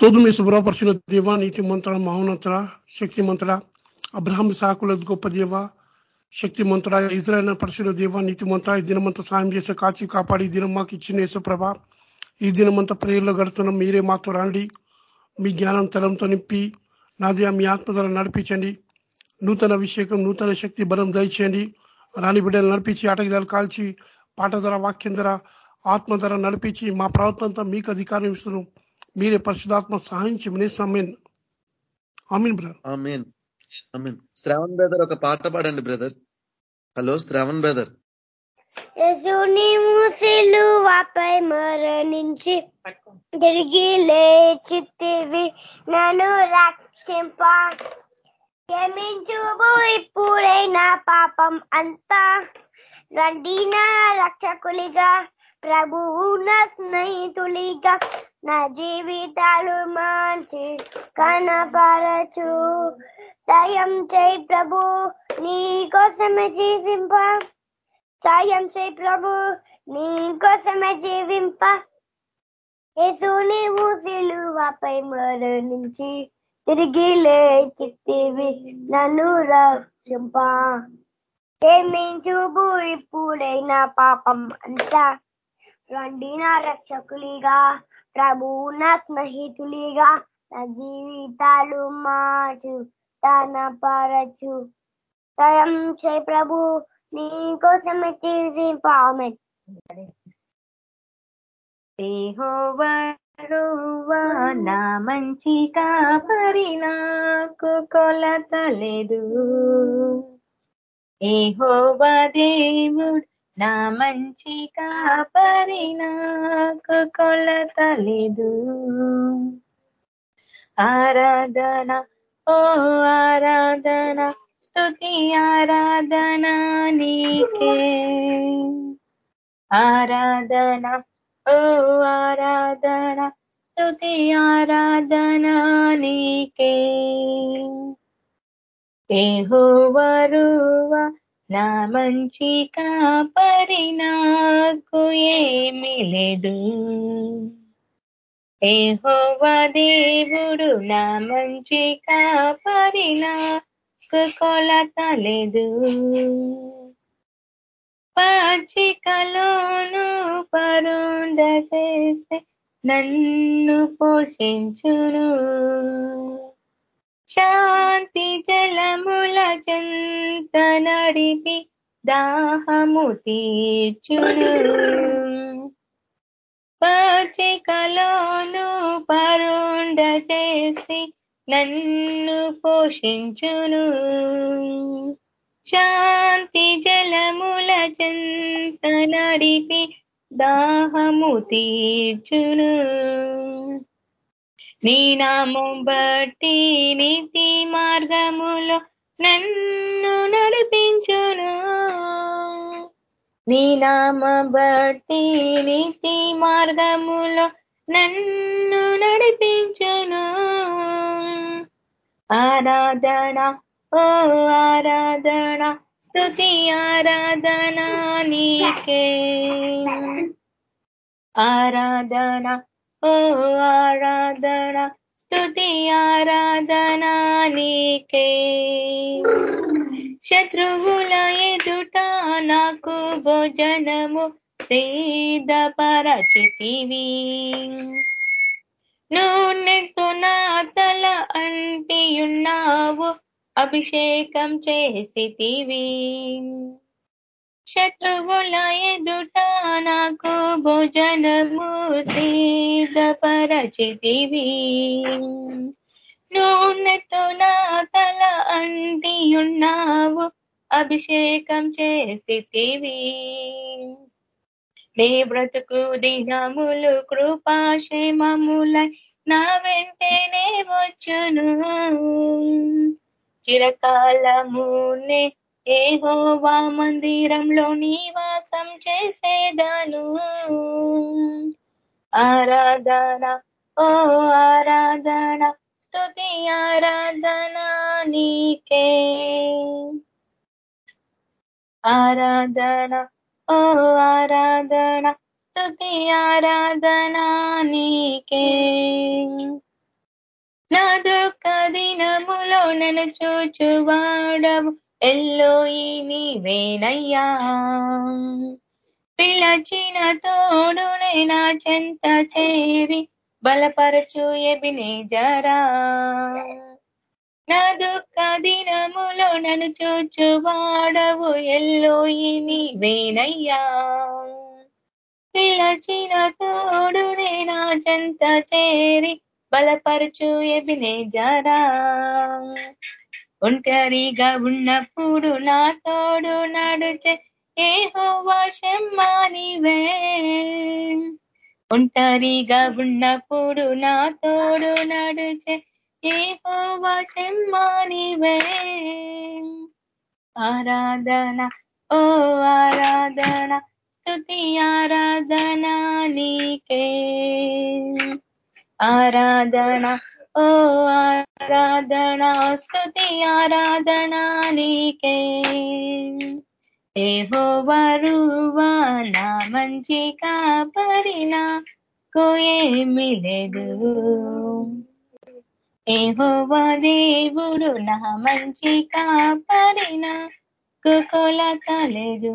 సోదుమి శుభ్రపరిచిన దేవ నీతి మంత్ర మహోన్నత శక్తి మంత్ర అబ్రహం సాకుల గొప్ప దేవ శక్తి మంత్ర ఇజ్రాయల్ పరిశుల దేవ నీతి మంత్ర ఈ దినమంతా సాయం చేసే కాచి కాపాడి ఈ దినం మాకు ఇచ్చిన యేసుప్రభ ఈ దినమంతా ప్రేయర్లో గడుతున్నాం మీరే మాతో రండి మీ జ్ఞానం తలంతో నింపి నాదే మీ ఆత్మధర నడిపించండి నూతన అభిషేకం నూతన శక్తి బలం దయచేయండి రాణి బిడ్డలు నడిపించి ఆటగిదాలు కాల్చి పాట ధర వాక్యం ధర ఆత్మ ధర నడిపించి మా ప్రవర్తనంతా మీకు అధికారం ఇస్తున్నాం. మీరే పరిశుధాత్మ సహాయం చేయమని సమీన్ ఆమీన్. బ్రదర్. శ్రావణ్ బ్రదర్ ఒక పాట పాడండి బ్రదర్. Hello Shravan brother. సిలువపై మరణించి తిరిగి లేచితివి. నన్ను రక్షింప. క్షమించుబు ఇప్పుడే నా పాపం అంతా. రండి నా రక్షకులిగా ప్రభువు నా స్నేహితులిగా. నా జీవితాలు మార్చి కనపరచు. సాయం చేయి ప్రభు నీ కోసమే జీవింప. సాయం చేయి ప్రభు నీ కోసమే జీవింప. యేసు నీవు సిలువపై మరణించి తిరిగి లేచితివి నన్ను రక్షింప. క్షమించుబు ఇప్పుడైనా పాపం అంతా. రండి నా రక్షకులిగా ప్రభు నా నా జీవితాలు మాటు తన పరచు. స్వయం చే ప్రభు నీ కోసమే జీవింపామెన్ నా మంచి కాపరి నాకు కొలత లేదు ఏహోవా దేవుడు నా మంచి కాపరి నాకు కొలతలేదు. ఆరాధన ఓ ఆరాధన స్థుతి ఆరాధన నీకే. ఆరాధన ఓ ఆరాధన స్థుతి ఆరాధన నీకే. ఏహోవరువా నా మంచి కాపరి నాకు ఏమి లేదు. దేవుడు నా మంచి కాపరి నాకు కొలత లేదు. పాచికలోను పరుండ చేసే నన్ను పోషించును. శాంతి జలముల చెంత నడిపి దాహము తీర్చును. పచికలోను పరుండ చేసి నన్ను పోషించును. శాంతి జలముల చెంత నడిపి దాహము తీర్చును. నీ నామం బట్టి నీతి మార్గములో నన్ను నడిపించును. నీ నామ బట్టి నీతి మార్గములో నన్ను నడిపించును. ఆరాధన ఓ ఆరాధన స్థుతి ఆరాధన నీకే. ఆరాధన ఓ ఆరాధన స్తుతి ఆరాధన నీకే. శత్రువుల ఎదుట నాకు భోజనము సిద్ధపరచితివి నూనెతో నా తల అంటియున్నావు అభిషేకం చేసితివి. శత్రువుల ఎదుట నాకు భోజనము సిద్ధపరచితివి. నూనెతో నా తల అంటి ఉన్నావు అభిషేకం చేసితివి. నీ బ్రతుకు దినములు కృపాక్షేమముల నా వెంటనే వచ్చును. చిరకాలమునే ఏహోవా మందిరంలో నివాసం చేసేదాను. ఆరాధన ఓ ఆరాధన స్తుతి ఆరాధన నీకే. ఆరాధన ఓ ఆరాధన స్తుతి ఆరాధన నీకే. దినములో నన్ను చూచువాడవు. ఎల్లోయి నీవేనయ్యా. పిలచిన తోడునే నా చెంత చేరి బలపరచు ఎబినే జరా. నా దుఃఖ దినములో నన్ను చూచువాడవు ఎల్లోయి నీవేనయ్యా. పిలచిన తోడునే నా చెంత చేరి బలపరచు ఎబినే జరా. ఒంటరిగా ఉన్నప్పుడు నా తోడు నడుచే ఏ హోవాశమ్మానివే ఒంటరిగా ఉన్నప్పుడు నా తోడు నడుచే ఏ హోవాశమ్మానివే ఆరాధన ఓ ఆరాధన స్థుతి ఆరాధన నీకే. ఆరాధన ఓ ఆరాధన స్థుతి ఆరాధన నీకే. ఏహోవరువా నా మంచి కాపరినా కోయేమి లేదు ఏహోవ దేవుడు నా మంచి కాపరినా కొలత లేదు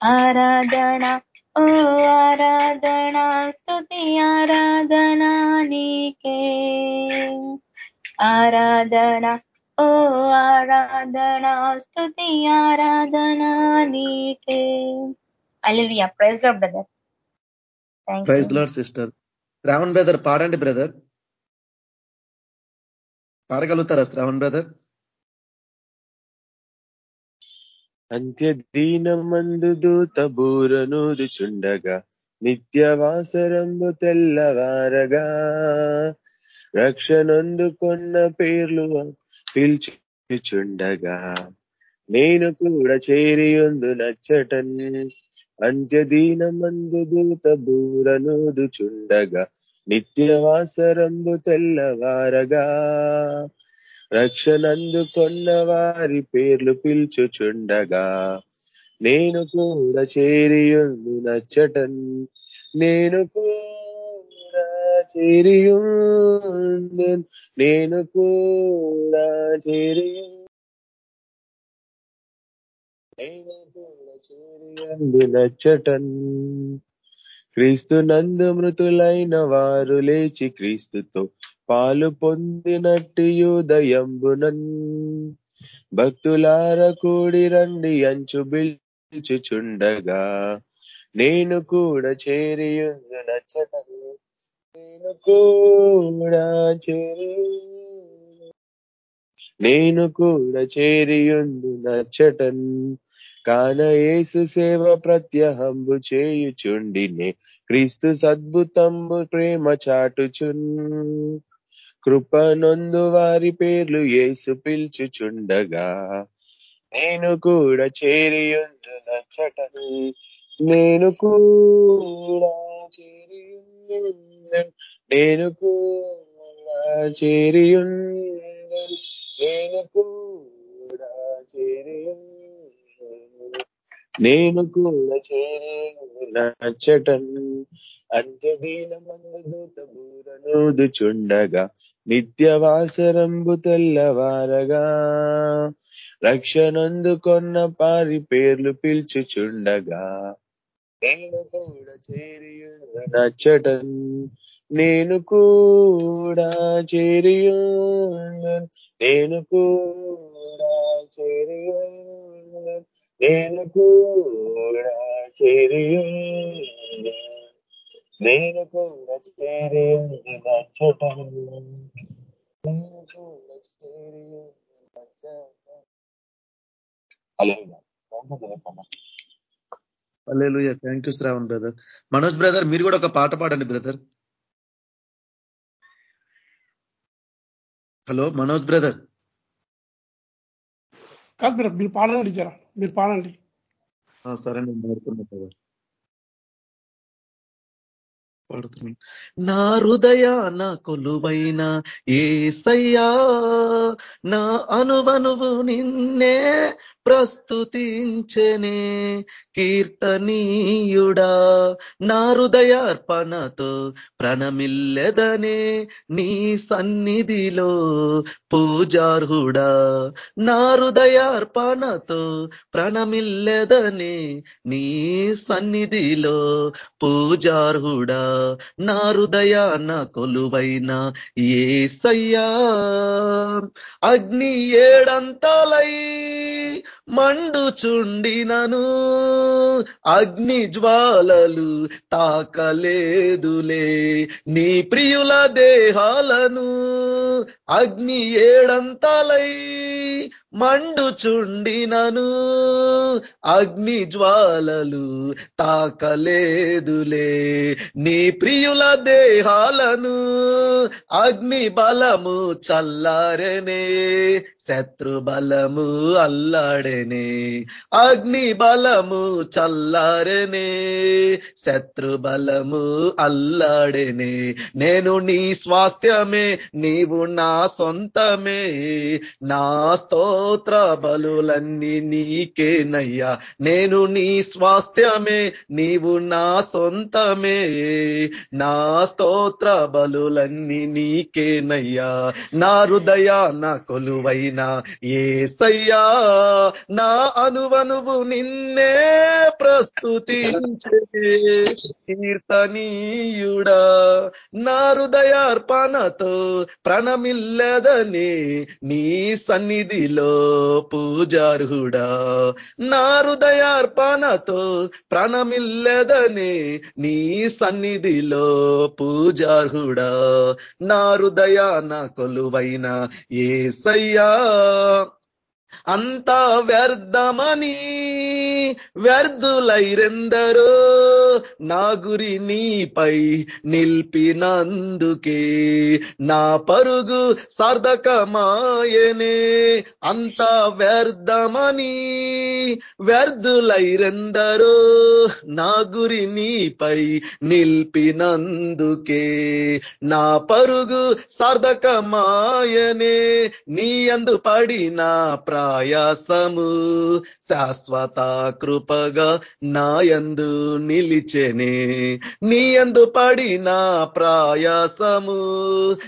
ఆరాధన ఓ ఆరాధన స్తుతి ఆరాధన నీకే. ఆరాధన ఓ ఆరాధన స్తుతి ఆరాధన నీకే. అలివియా ప్రైజ్లో brother praise Lord sister Shravan brother పాడండి బ్రదర్ పాడగలుగుతారా శ్రావణ్ బ్రదర్ అంత్యదీనమందు దూత బూరనూదుచుండగా నిత్యవాసరంబు తెల్లవారగా. రక్షణందుకున్న పేర్లు పిల్చుచుండగా నేను కూడా చేరియుందు నచ్చటన్. అంత్యదీనమందు దూత బూరనూదుచుండగా నిత్యవాసరంబు తెల్లవారగా. రక్షణందుకొన్న వారి పేర్లు పిల్చుచుండగా నేను కూడా చేరియుందు నచ్చటన్ నేను కూడా చేరియుందు నేను కూడా చేరియు నేను కూడా చేరియందు నచ్చటన్ క్రీస్తు నందు మృతులైన వారు లేచి క్రీస్తుతో పాలు పొందినట్టు యూదయంబునన్. భక్తులార కూడి రండి అంచు బిల్చుచుండగా. నేను కూడా చేరియుందు నచ్చటను. నేను కూడా చేరి నేను కూడా చేరియుందు నచ్చటన్. కాన యేసు సేవ ప్రత్యహంబు చేయుచుండినే. క్రీస్తు సద్భుతంబు ప్రేమ చాటుచున్. కృపనొందు వారి పేర్లు ఏసు పిల్చుచుండగా నేను కూడా చేరియుందు నచ్చటని నేను కూడా చేరియుందు నేను కూడా చేరియుందు నేను కూడా చేరియుందు నేను కూడా చేరే నచ్చటం అంత్యదీనమందు దూత బూరనూదుచుండగా నిత్యవాసరంబు తెల్లవారగా. రక్షణందుకొన్న పారి పేర్లు పిల్చుచుండగా నేను కూడా చేరి నేను కూడా చేరి నేను కూడా చేరి నేను కూడా చేరి నేను కూడా చేరి నచ్చటం నేను కూడా alleluia thank you Shravan brother Manoj brother మీరు కూడా ఒక పాట పాడండి బ్రదర్ హలో మనోజ్ బ్రదర్ కాదు బ్రదర్ మీరు పాడండి జరా. మీరు పాడండి. సరే నేను పాడుతున్నా బ్రదర్ పాడుతున్నాను నా హృదయ నా కొలువైన ఏసయ్యా నా అనువనువు నిన్నే ప్రస్తుతించనే కీర్తనీయుడా. నా హృదయార్పణతో ప్రణమిల్లెదనే నీ సన్నిధిలో పూజార్హుడా. నా హృదయార్పణతో ప్రణమిల్లెదనే నీ సన్నిధిలో పూజార్హుడా. నా హృదయాన కొలువైన ఏసయ్యా. అగ్ని ఏడంతలై మండుచుండినను. అగ్ని జ్వాలలు తాకలేదులే. నీ ప్రియుల దేహాలను అగ్ని ఏడంతలై మండుచుండినను. అగ్ని జ్వాలలు తాకలేదులే నీ ప్రియుల దేహాలను. అగ్ని బలము చల్లారనే శత్రు బలము అల్లాడనే. అగ్ని బలము చల్లారనే శత్రు బలము అల్లాడనే. నేను నీ స్వాస్థ్యమే నీవు నా సొంతమే. నా స్తోత్ర బలులన్నీ నీకేనయ్యా. నేను నీ స్వాస్థ్యమే. నీవు నా సొంతమే. నా స్తోత్ర బలులన్నీ నీకేనయ్యా. నా హృదయ నా కొలువైన ఏసయ్యా. నా అనువనువు నిన్నే ప్రస్తుతించే కీర్తనీయుడా. నా హృదయార్పణతో ప్రణమిల్లదని నీ సన్నిధిలో పూజార్హుడా. నా హృదయార్పణతో ప్రణమిల్లదని నీ సన్నిధిలో పూజార్హుడా. నా హృదయాన కొలువైన ఏసయ్యా. అంతా వ్యర్థమని వ్యర్థులైరెందరో నా గురి నీపై నిల్పినందుకే నా పరుగు సార్థకమాయనే అంతా వ్యర్థమని వ్యర్థులైరెందరో నా గురి నీపై నిల్పినందుకే నా పరుగు సార్థకమాయనే నీ అందు పడిన ప్రయాసము శాశ్వత కృపగా నాయందు నిలిచెనే. నీయందు పడిన ప్రయాసము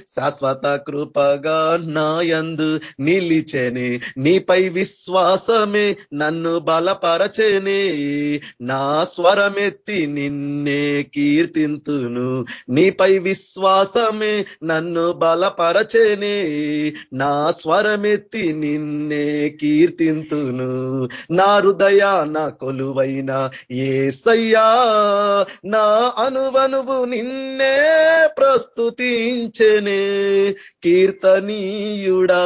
శాశ్వత కృపగా నాయందు నిలిచెనే. నీపై విశ్వాసమే నన్ను బలపరచెనే. నా స్వరమెత్తి నిన్నే కీర్తింతును. నీపై విశ్వాసమే నన్ను బలపరచెనే. నా స్వరమెత్తి నిన్నే కీర్తింతును. నా హృదయ నా కొలువైన ఏసయ్యా నా అనువనువు నిన్నే ప్రస్తుతించనే. కీర్తనీయుడా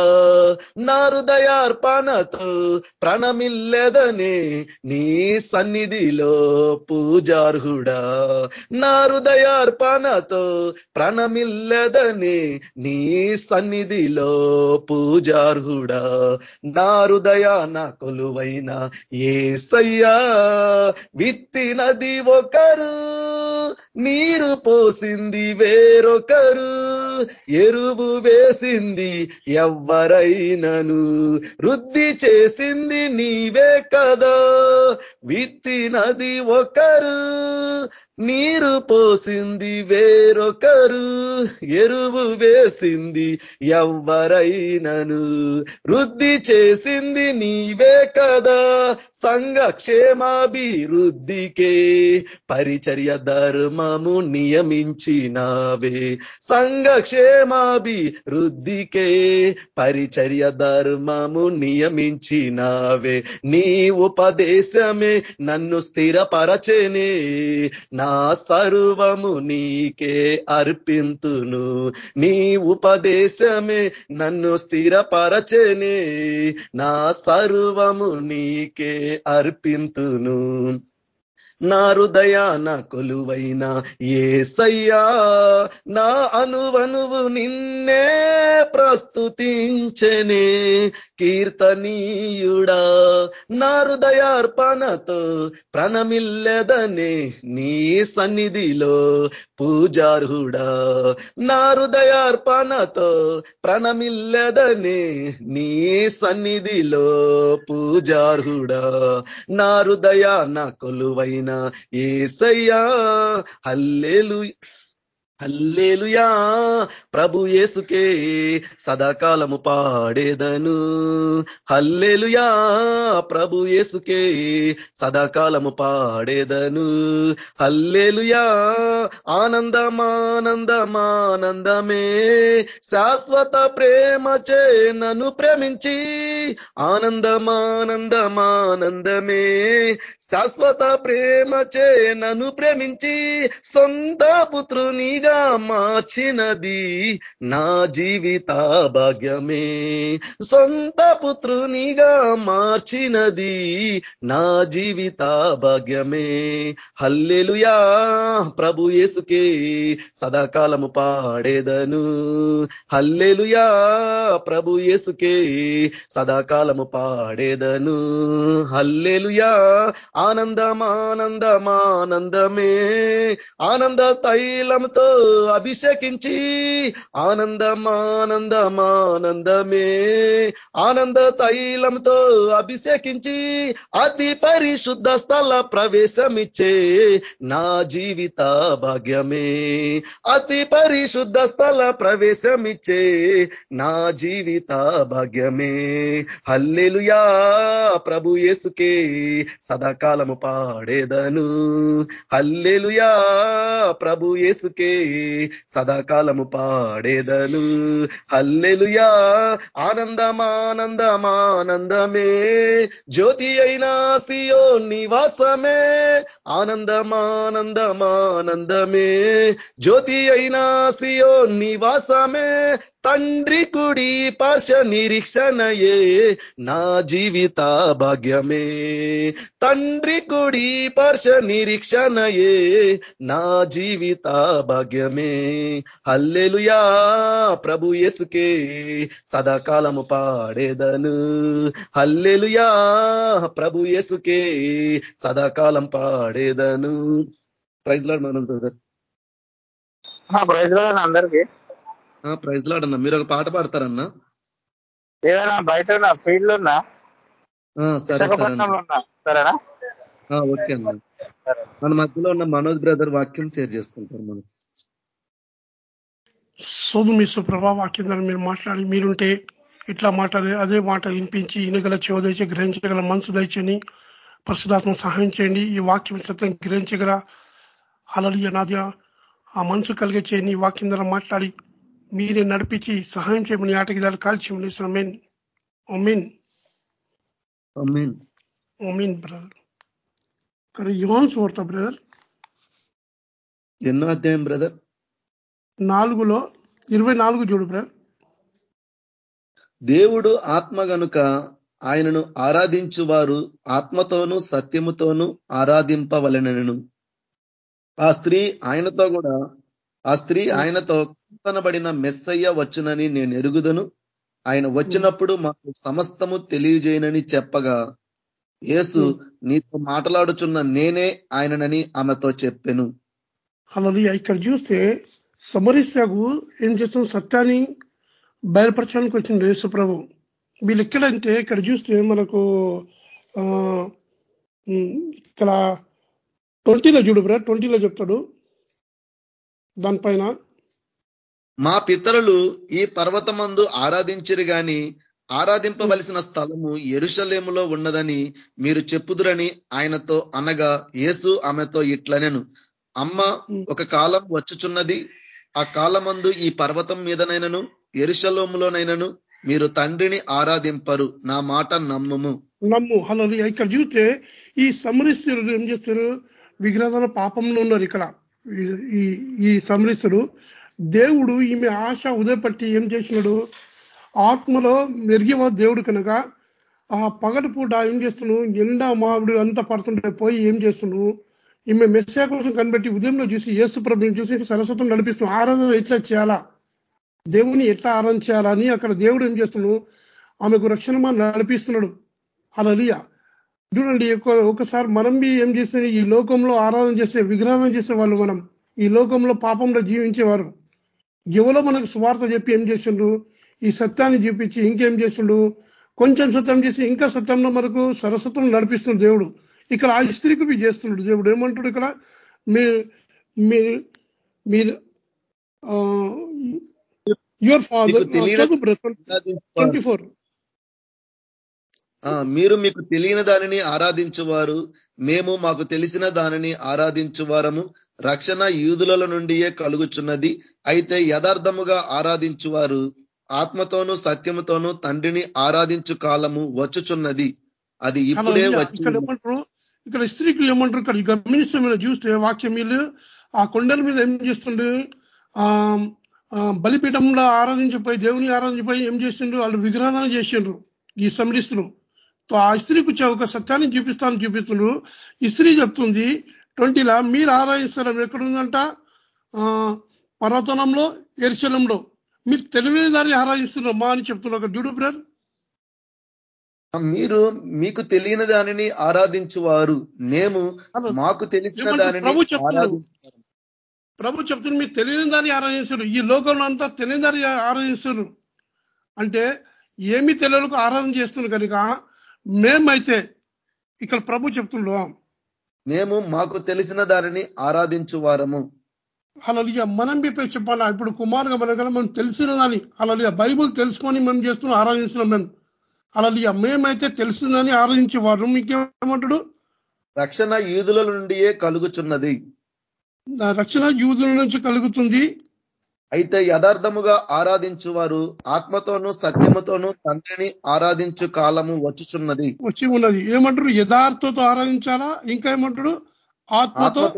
నా హృదయార్పణతో ప్రణమిల్లెదనే నీ సన్నిధిలో పూజార్హుడా. నా హృదయార్పణతో ప్రణమిల్లెదనే నీ సన్నిధిలో పూజార్హుడా. నా హృదయ నా కొలువైన ఏసయ్యా విత్తినది ఒకరు నీరు పోసింది వేరొకరు ఎరువు వేసింది ఎవ్వరైనను వృద్ధి చేసింది నీవే కదా. విత్తినది ఒకరు నీరు పోసింది వేరొకరు ఎరువు వేసింది ఎవ్వరైనను వృద్ధి చేసింది నీవే కదా. సంఘ క్షేమాభివృద్ధికే పరిచర్య ధర్మము నియమించినావే. సంఘ క్షేమాభివృద్ధికే పరిచర్య ధర్మము నియమించినావే. నీ ఉపదేశమే నన్ను స్థిరపరచనే. నా సర్వము నీకే అర్పింతును. నీ ఉపదేశమే నన్ను స్థిరపరచనే. నా సర్వము నీకే అర్పింతును. నా హృదయాన కొలువైన ఏసయ్యా నా అనువనువు నిన్నే ప్రస్తుతించనే. కీర్తనీయుడా నా హృదయార్పణతో ప్రణమిల్లెదనే నీ సన్నిధిలో పూజార్హుడా. నా హృదయార్పణతో ప్రణమిల్లెదనే నీ సన్నిధిలో పూజార్హుడా. నా హృదయ నా కొలువైన ఏసయ్యా హల్లేలు హల్లేలుయా. ప్రభు యేసుకే సదాకాలము పాడేదను. హల్లేలుయా. ప్రభు ఏసుకే సదాకాలము పాడేదను. హల్లేలుయా. ఆనందమానందమానందమే. శాశ్వత ప్రేమ చే నన్ను ప్రేమించి ఆనందమానందమానందమే. శాశ్వత ప్రేమ చే నన్ను ప్రేమించి సొంత పుత్రునిగా మార్చినది నా జీవిత భాగ్యమే. సొంత పుత్రునిగా మార్చినది నా జీవిత భాగ్యమే. హల్లెలుయా! ప్రభు యేసుకే సదాకాలము పాడేదను. హల్లెలుయా! ప్రభు యేసుకే సదాకాలము పాడేదను. హల్లెలుయా! ఆనందమానందమానందమే. ఆనంద తైలంతో అభిషేకించి ఆనందమానందమానందమే. ఆనంద తైలంతో అభిషేకించి అతి పరిశుద్ధ స్థల ప్రవేశమిచ్చే నా జీవిత భాగ్యమే. అతి పరిశుద్ధ స్థల ప్రవేశమిచ్చే నా జీవిత భాగ్యమే. హల్లెలుయా! ప్రభు యేసుకే సదాకాలము పాడేదను. హల్లెలుయా! ప్రభు యేసుకే సదాకాలము పాడేదను. హల్లెలుయా! ఆనందమానందమానందమే. జ్యోతి అయినా సియో నివాసమే. ఆనందమానందమానందమే. జ్యోతి అయినా సియో నివాసమే. తండ్రి కుడి పాశ నిరీక్షణయే నా జీవిత భాగ్యమే. తండ్రి కుడి పాశ నిరీక్షణయే నా జీవిత భాగ్యమే. హల్లెలుయా! ప్రభు ఎసుకే సదాకాలము పాడేదను. హల్లెలుయా! ప్రభు ఎసుకే సదాకాలం పాడేదను. ప్రైజ్ లాడ్ మనం బ్రదర్ ప్రైజ్ లాడ్ అందరికీ. ప్రైజ్ లాడ్ అన్న. మీరు ఒక పాట పాడతారన్నా? ఏదైనా బయట ఉన్నా ఫీల్డ్లో ఉన్నా సరే సరేనా? ఆ, ఓకే అన్న. మన మధ్యలో ఉన్న మనోజ్ బ్రదర్ వాక్యం షేర్ చేసుకుంటారు మనం. సోదు మీ సుప్రభా వాక్యం ద్వారా మీరు మాట్లాడి మీరుంటే ఇట్లా మాట్లాడే అదే మాట వినిపించి ఇనగల చెవదైచి గ్రహించగల మనసు దయచని పరిశుధాత్మ సహాయం చేయండి. ఈ వాక్యం సత్యం గ్రహించగల. అలలియ నాద్య ఆ మనసు కలిగే చేయని ఈ వాక్యం ద్వారా మాట్లాడి మీరే నడిపించి సహాయం చేయమని ఆటకి దాన్ని కాల్చి మీన్ ఒమీన్ ఆమేన్. ఒమీన్ బ్రదర్. కానీ యోన్ సువార్త బ్రదర్. ఎన్నో అధ్యాయం బ్రదర్? నాలుగులో ఇరవై నాలుగు చూడు బ్రదర్. దేవుడు ఆత్మ గనుక ఆయనను ఆరాధించు వారు ఆత్మతోనూ సత్యముతోనూ ఆరాధింపవలెనను. ఆ స్త్రీ ఆయనతో కూడా ఆ స్త్రీ ఆయనతో కనబడిన మెస్సయ్య వచ్చునని నేను ఎరుగుదను. ఆయన వచ్చినప్పుడు మాకు సమస్తము తెలియజేయనని చెప్పగా యేసు నీతో మాట్లాడుచున్న నేనే ఆయననని ఆమెతో చెప్పెను. అలా ఇక్కడ చూస్తే సమరిస్యకు ఏం చేస్తున్న సత్యాన్ని బయలుపరచడానికి వచ్చింది యేసు ప్రభు. వీళ్ళు ఎక్కడంటే ఇక్కడ చూస్తే మనకు ఇక్కడ ట్వంటీలో చూడు బ్రా ట్వంటీలో చెప్తాడు. దానిపైన మా పితరులు ఈ పర్వతమందు ఆరాధించరు గాని ఆరాధింపవలసిన స్థలము ఎరుషలేములో ఉన్నదని మీరు చెప్పుదురని ఆయనతో అనగా యేసు ఆమెతో ఇట్లనెను అమ్మ ఒక కాలం వచ్చుచున్నది ఆ కాలమందు ఈ పర్వతం మీదనైనను ఎరుషలోములోనైనను మీరు తండ్రిని ఆరాధింపరు నా మాట నమ్ముము. నమ్ము హలో ఇక్కడ చూస్తే ఈ సమరిస్తులు ఏం చేస్తారు? విగ్రహాల పాపంలో ఉన్నారు ఇక్కడ. ఈ- ఈ దేవుడు ఈమె ఆశ ఉదయపట్టి ఏం చేసినాడు? ఆత్మలో మెరిగివ దేవుడు కనుక ఆ పగటి పూట ఏం చేస్తున్నాడు? ఎండ మావిడు అంతా పడుతుంటే పోయి ఏం చేస్తున్నాడు? ఈమె మెస్సా కోసం కనిపెట్టి ఉదయంలో చూసి ఏసు ప్రభుని చూసి సరస్వతం నడిపిస్తున్నాం ఆరాధన ఎట్లా చేయాలా? దేవుని ఎట్లా ఆరాధన చేయాలని అక్కడ దేవుడు ఏం చేస్తున్నాడు? ఆమెకు రక్షణ నడిపిస్తున్నాడు. అలలియ చూడండి ఒకసారి మనం బి ఏం చేస్తే ఈ లోకంలో ఆరాధన చేసే విగ్రహం చేసే వాళ్ళు మనం. ఈ లోకంలో పాపంలో జీవించేవారు. ఎవరో మనకు సువార్త చెప్పి ఏం చేసిండు ఈ సత్యాన్ని చూపించి ఇంకేం చేసిండు కొంచెం సత్యం చేసి ఇంకా సత్యంలో మనకు సరస్వతం నడిపిస్తుంది దేవుడు. ఇక్కడ ఆ స్త్రీకి బి చేస్తున్నాడు దేవుడు. ఏమంటాడు ఇక్కడ? మీ మీరు మీరు యువర్ ఫాదర్ ట్వంటీ ఫోర్ మీరు మీకు తెలియని దానిని ఆరాధించువారు. మేము మాకు తెలిసిన దానిని ఆరాధించువారము. రక్షణ యూదుల నుండియే కలుగుచున్నది. అయితే యథార్థముగా ఆరాధించువారు ఆత్మతోనూ సత్యముతోనూ తండ్రిని ఆరాధించు కాలము వచ్చుచున్నది. అది ఇప్పుడే వచ్చి ఇక్కడ ఏమంటారు ఇక్కడ స్త్రీకి ఏమంటారు? ఇక్కడ గమనిస్తే మీరు చూస్తే వాక్యం వీళ్ళు ఆ కొండల మీద ఏం చేస్తుండే? ఆ బలిపీఠంలో ఆరాధించిపోయి దేవుని ఆరాధించిపోయి ఏం చేసిండ్రు వాళ్ళు విగ్రహాలను చేసిండ్రు ఈ సమరిస్తులు. ఆ స్త్రీకి వచ్చే ఒక సత్యాన్ని చూపిస్తాను చూపిస్తుండ్రు. ఈ స్త్రీ చెప్తుంది ట్వంటీలా మీరు ఆరాధిస్తారు ఎక్కడ ఉందంట ఆ, పర్వతనంలో ఎరిశలంలో మీరు తెలివైన దాన్ని ఆరాధిస్తున్నారు మా అని చెప్తున్నారు ఒక జుడు బ్రదర్. మీరు మీకు తెలియని దానిని ఆరాధించువారు. మేము మాకు తెలిసిన దానిని ప్రభు చెప్తున్నాడు. ఆరాధించు ప్రభు చెప్తున్న మీరు తెలియని దాన్ని ఆరాధిస్తారు ఈ లోకంలో అంతా తెలియని దాన్ని ఆరాధిస్తారు అంటే ఏమీ తెలియలకు ఆరాధన చేస్తున్నారు కనుక మేమైతే ఇక్కడ ప్రభు చెప్తుండో మేము మాకు తెలిసిన దానిని ఆరాధించు వారము. అలా మనం బి చెప్పాలా? ఇప్పుడు కుమారుగా మనగల మనం తెలిసిన దాన్ని అలా బైబుల్ తెలుసుకొని మనం చేస్తున్నాం ఆరాధిస్తున్నాం మేము. అలా మేమైతే తెలిసిందని ఆరాధించేవారు మీకేమంటాడు? రక్షణ యూదుల నుండియే కలుగుచున్నది. నా రక్షణ యూదుల నుంచి కలుగుతుంది. అయితే యథార్థముగా ఆరాధించువారు ఆత్మతోనూ సత్యముతోనూ తండ్రిని ఆరాధించు కాలము వచ్చుచున్నది. వచ్చి ఉన్నది ఏమంటారు? యథార్థతో ఆరాధించాలా? ఇంకా ఏమంటాడు? ఆత్మతో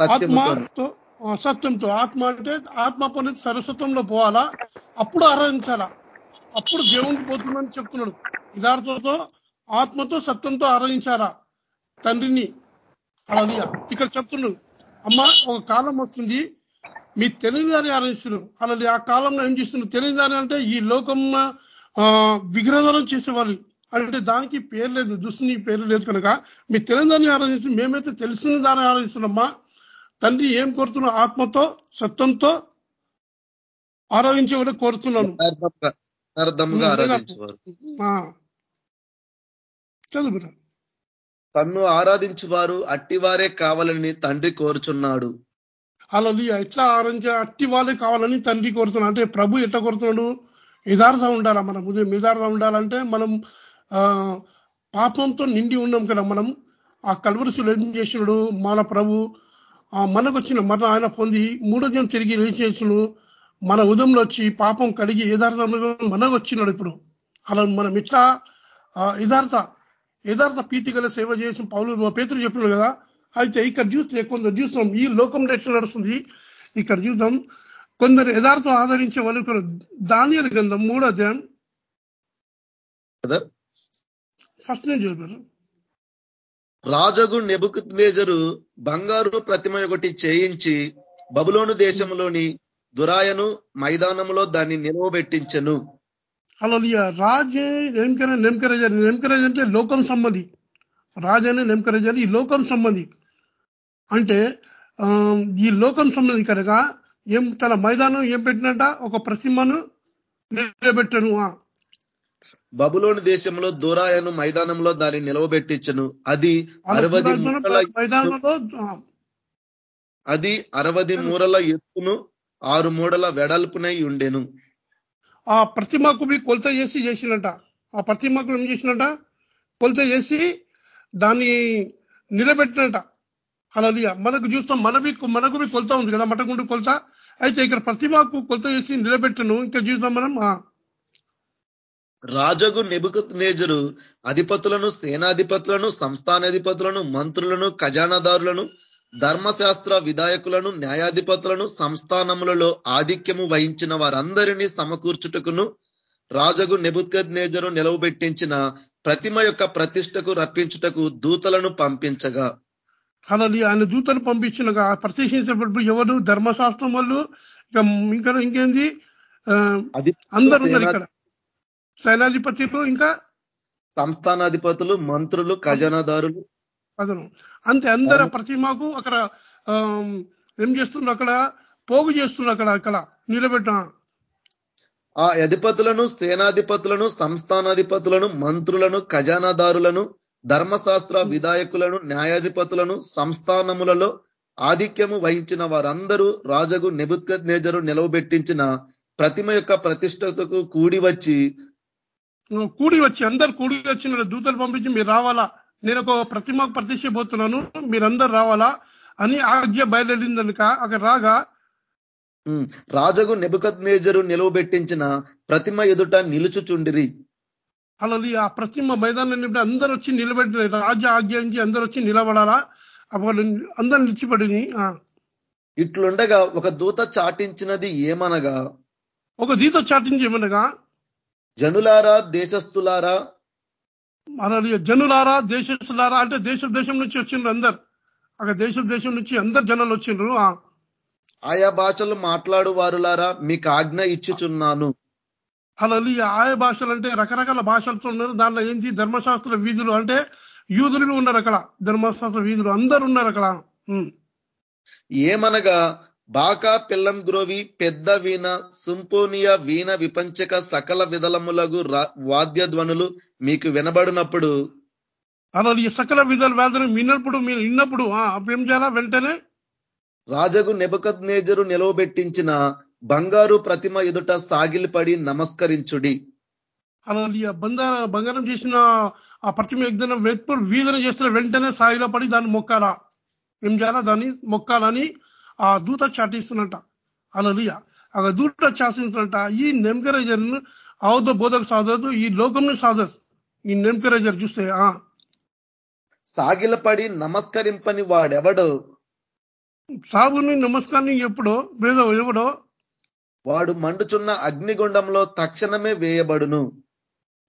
ఆత్మతో సత్యంతో. ఆత్మ అంటే ఆత్మ పని సరస్వతంలో పోవాలా? అప్పుడు ఆరాధించాలా? అప్పుడు దేవునికి పోతుందని చెప్తున్నాడు. యథార్థతో ఆత్మతో సత్యంతో ఆరాధించాలా? తండ్రిని ఇక్కడ చెప్తున్నాడు. అమ్మ ఒక కాలం వస్తుంది. మీ తెలియదాన్ని ఆరాధిస్తున్నారు అలాది ఆ కాలంలో ఏం చేస్తున్నారు? తెలియదాని అంటే ఈ లోకం విగ్రహాలను చేసేవాళ్ళు. అంటే దానికి పేరు లేదు దుస్తుని పేరు లేదు కనుక మీ తెలియదాన్ని ఆరాధిస్తున్నారు మేమైతే తెలిసిన దాన్ని ఆరాధిస్తున్నామ్మా తండ్రి ఏం కోరుతున్నా ఆత్మతో సత్యంతో ఆరాధించే వాళ్ళు కోరుతున్నాను. చదువు. తన్ను ఆరాధించువారు అట్టివారే కావాలని తండ్రి కోరుచున్నాడు. అలా ఎట్లా ఆరంజ అట్టి వాళ్ళే కావాలని తండ్రి కోరుతున్నాడు. అంటే ప్రభు ఎట్లా కోరుతున్నాడు? యథార్థం ఉండాలా మనం? ఉదయం యథార్థం ఉండాలంటే మనం ఆ పాపంతో నిండి ఉన్నాం కదా మనం. ఆ కల్వరుసులు ఏం చేసినాడు? మన ప్రభు ఆ మనకు వచ్చిన మన ఆయన పొంది మూడో దినం తిరిగి లేచేసును మన ఉదయంలో వచ్చి పాపం కడిగి యథార్థంలో మనకు వచ్చినాడు ఇప్పుడు. అలా మనం ఎట్లా యథార్థ యథార్థ ప్రీతి గల సేవ చేసిన పౌలు పేతులు చెప్పినాడు కదా అయితే ఇక్కడ చూస్తే కొందరు చూస్తాం ఈ లోకంలో ఎట్లా నడుస్తుంది. ఇక్కడ చూద్దాం. కొందరు యథార్థం ఆదరించే వాళ్ళు ఇక్కడ దానియలు గ్రంథం మూడో అధ్యాయం. ఫస్ట్ నేను చూపారు రాజగు నెబుకద్నేజరు బంగారు ప్రతిమ ఒకటి చేయించి బబులోను దేశంలోని దురాయను మైదానంలో దాన్ని నిలవబెట్టించెను. అలా రాజే నెంకర నెంకరేజ్ నెంకరేజ్ అంటే లోకం సంబంధి. రాజనే నెంకరేజ్ అని ఈ లోకం సంబంధి. అంటే ఈ లోకం సంబంధి కనుక ఏం తన మైదానం ఏం పెట్టినట్ట ఒక ప్రతిమను నిలబెట్టను. బబులోని దేశంలో దురాయను మైదానంలో దాన్ని నిలవబెట్టించెను. అది అరవది మైదానంలో అది అరవది మూరల ఎత్తును ఆరు మూడల వెడల్పునై ఉండెను. ఆ ప్రతిమకు మీ కొలత చేసి చేసినట. ఆ ప్రతిమకు ఏం చేసినట? కొలత చేసి దాన్ని నిలబెట్టినట. అలా మనకు చూస్తాం మనవి మనకు మీ కొలత ఉంది కదా మటగుండు కొలత. అయితే ఇక్కడ ప్రతిమకు కొలత చేసి నిలబెట్టను. ఇంకా చూస్తాం మనం. రాజగు నెబుకత్ నేజరు అధిపతులను సేనాధిపతులను సంస్థానాధిపతులను మంత్రులను ఖజానాదారులను ధర్మశాస్త్ర విధాయకులను న్యాయాధిపతులను సంస్థానములలో ఆధిక్యము వహించిన వారందరినీ సమకూర్చుటకును రాజగు నెబుకద్ నేజరు నిలవబెట్టించిన ప్రతిమ యొక్క ప్రతిష్టకు రప్పించుటకు దూతలను పంపించగా అలా ఆయన దూతను పంపించిన ప్రత్యేకించేటప్పుడు ఎవరు? ధర్మశాస్త్రం వాళ్ళు? ఇక ఇంకా ఇంకేంది? అందరు ఉన్నారు ఇక్కడ. సైనాధిపతులు ఇంకా? సంస్థానాధిపతులు మంత్రులు ఖజానాదారులు. అతను. అంతే అందరు. ప్రతిమకు అక్కడ ఏం చేస్తున్నారు అక్కడ? పోగు చేస్తున్నారు అక్కడ అక్కడ నిలబెట్ట ఆ అధిపతులను సేనాధిపతులను సంస్థానాధిపతులను మంత్రులను ఖజానాదారులను ధర్మశాస్త్ర విధాయకులను న్యాయాధిపతులను సంస్థానములలో ఆధిక్యము వహించిన వారందరూ రాజగు నెబుద్నేజరు నిలవబెట్టించిన ప్రతిమ యొక్క ప్రతిష్టతకు కూడి వచ్చి కూడి వచ్చి అందరు కూడి వచ్చిన దూతలు పంపించి మీరు రావాలా? నేను ఒక ప్రతిమకు ప్రతిష్టపోతున్నాను మీరందరు రావాలా? అని ఆజ్ఞ బయలుదేరిందనుక అక్కడ రాగా రాజగు నెబుకద్నేజరు నిలవబెట్టించిన ప్రతిమ ఎదుట నిలుచుచుండిరి. అలా ఆ ప్రతిమ మైదానం అందరు వచ్చి నిలబెట్టి రాజు ఆజ్ఞాయించి అందరు వచ్చి నిలబడాలా? అప్పుడు అందరు నిలిచిపడి ఇట్లుండగా ఒక దూత చాటించినది ఏమనగా? ఒక దీత చాటించి ఏమనగా? జనులారా దేశస్థులారా? అలా జనులారా దేశస్తులారా అంటే దేశ దేశం నుంచి వచ్చిండ్రు అందరు. అక్కడ దేశ దేశం నుంచి అందరు జనాలు వచ్చిండ్రు. ఆ, ఆయా భాషలు మాట్లాడు వారులారా మీకు ఆజ్ఞ ఇచ్చుచున్నాను. అలా ఆయా భాషలు అంటే రకరకాల భాషలతో ఉన్నారు. దాంట్లో ఏంటి ధర్మశాస్త్ర వీధులు అంటే యూదులు ఉన్నారు అక్కడ ధర్మశాస్త్ర వీధులు అందరు ఉన్నారు అక్కడ. ఏమనగా బాకా పిల్లం గ్రోవి పెద్ద వీణ సుంపోనియ వీణ విపంచక సకల విధలములగు రా- వాద్య ధ్వనులు మీకు వినబడినప్పుడు అలా ఈ సకల విధాల వేదన విన్నప్పుడు మీరు విన్నప్పుడు ఏం చేయాలా? వెంటనే రాజగు నెబుకద్నేజరు నిలవబెట్టించిన బంగారు ప్రతిమ ఎదుట సాగిలిపడి నమస్కరించుడి. అలా బంగార బంగారం చేసిన ఆ ప్రతిమ యజ్ఞం వెప్పుడు వీధన చేసిన వెంటనే సాయిలో పడి దాన్ని మొక్కాలా? ఏం చేయాలా దాన్ని? మొక్కాలని ఆ దూత చాటిస్తున్నట. అలా ఆ దూత చాటిస్తున్నట ఈ నెంకరేజర్ అవధ బోధకు సాధదు ఈ లోకంని సాధస్ ఈ నెంకరేజర్ చూస్తే ఆ. సాగిలపడి నమస్కరింపని వాడెవడో? సాగుని నమస్కారం ఎప్పుడో వేదో ఎవడో వాడు మండుచున్న అగ్నిగుండంలో తక్షణమే వేయబడును.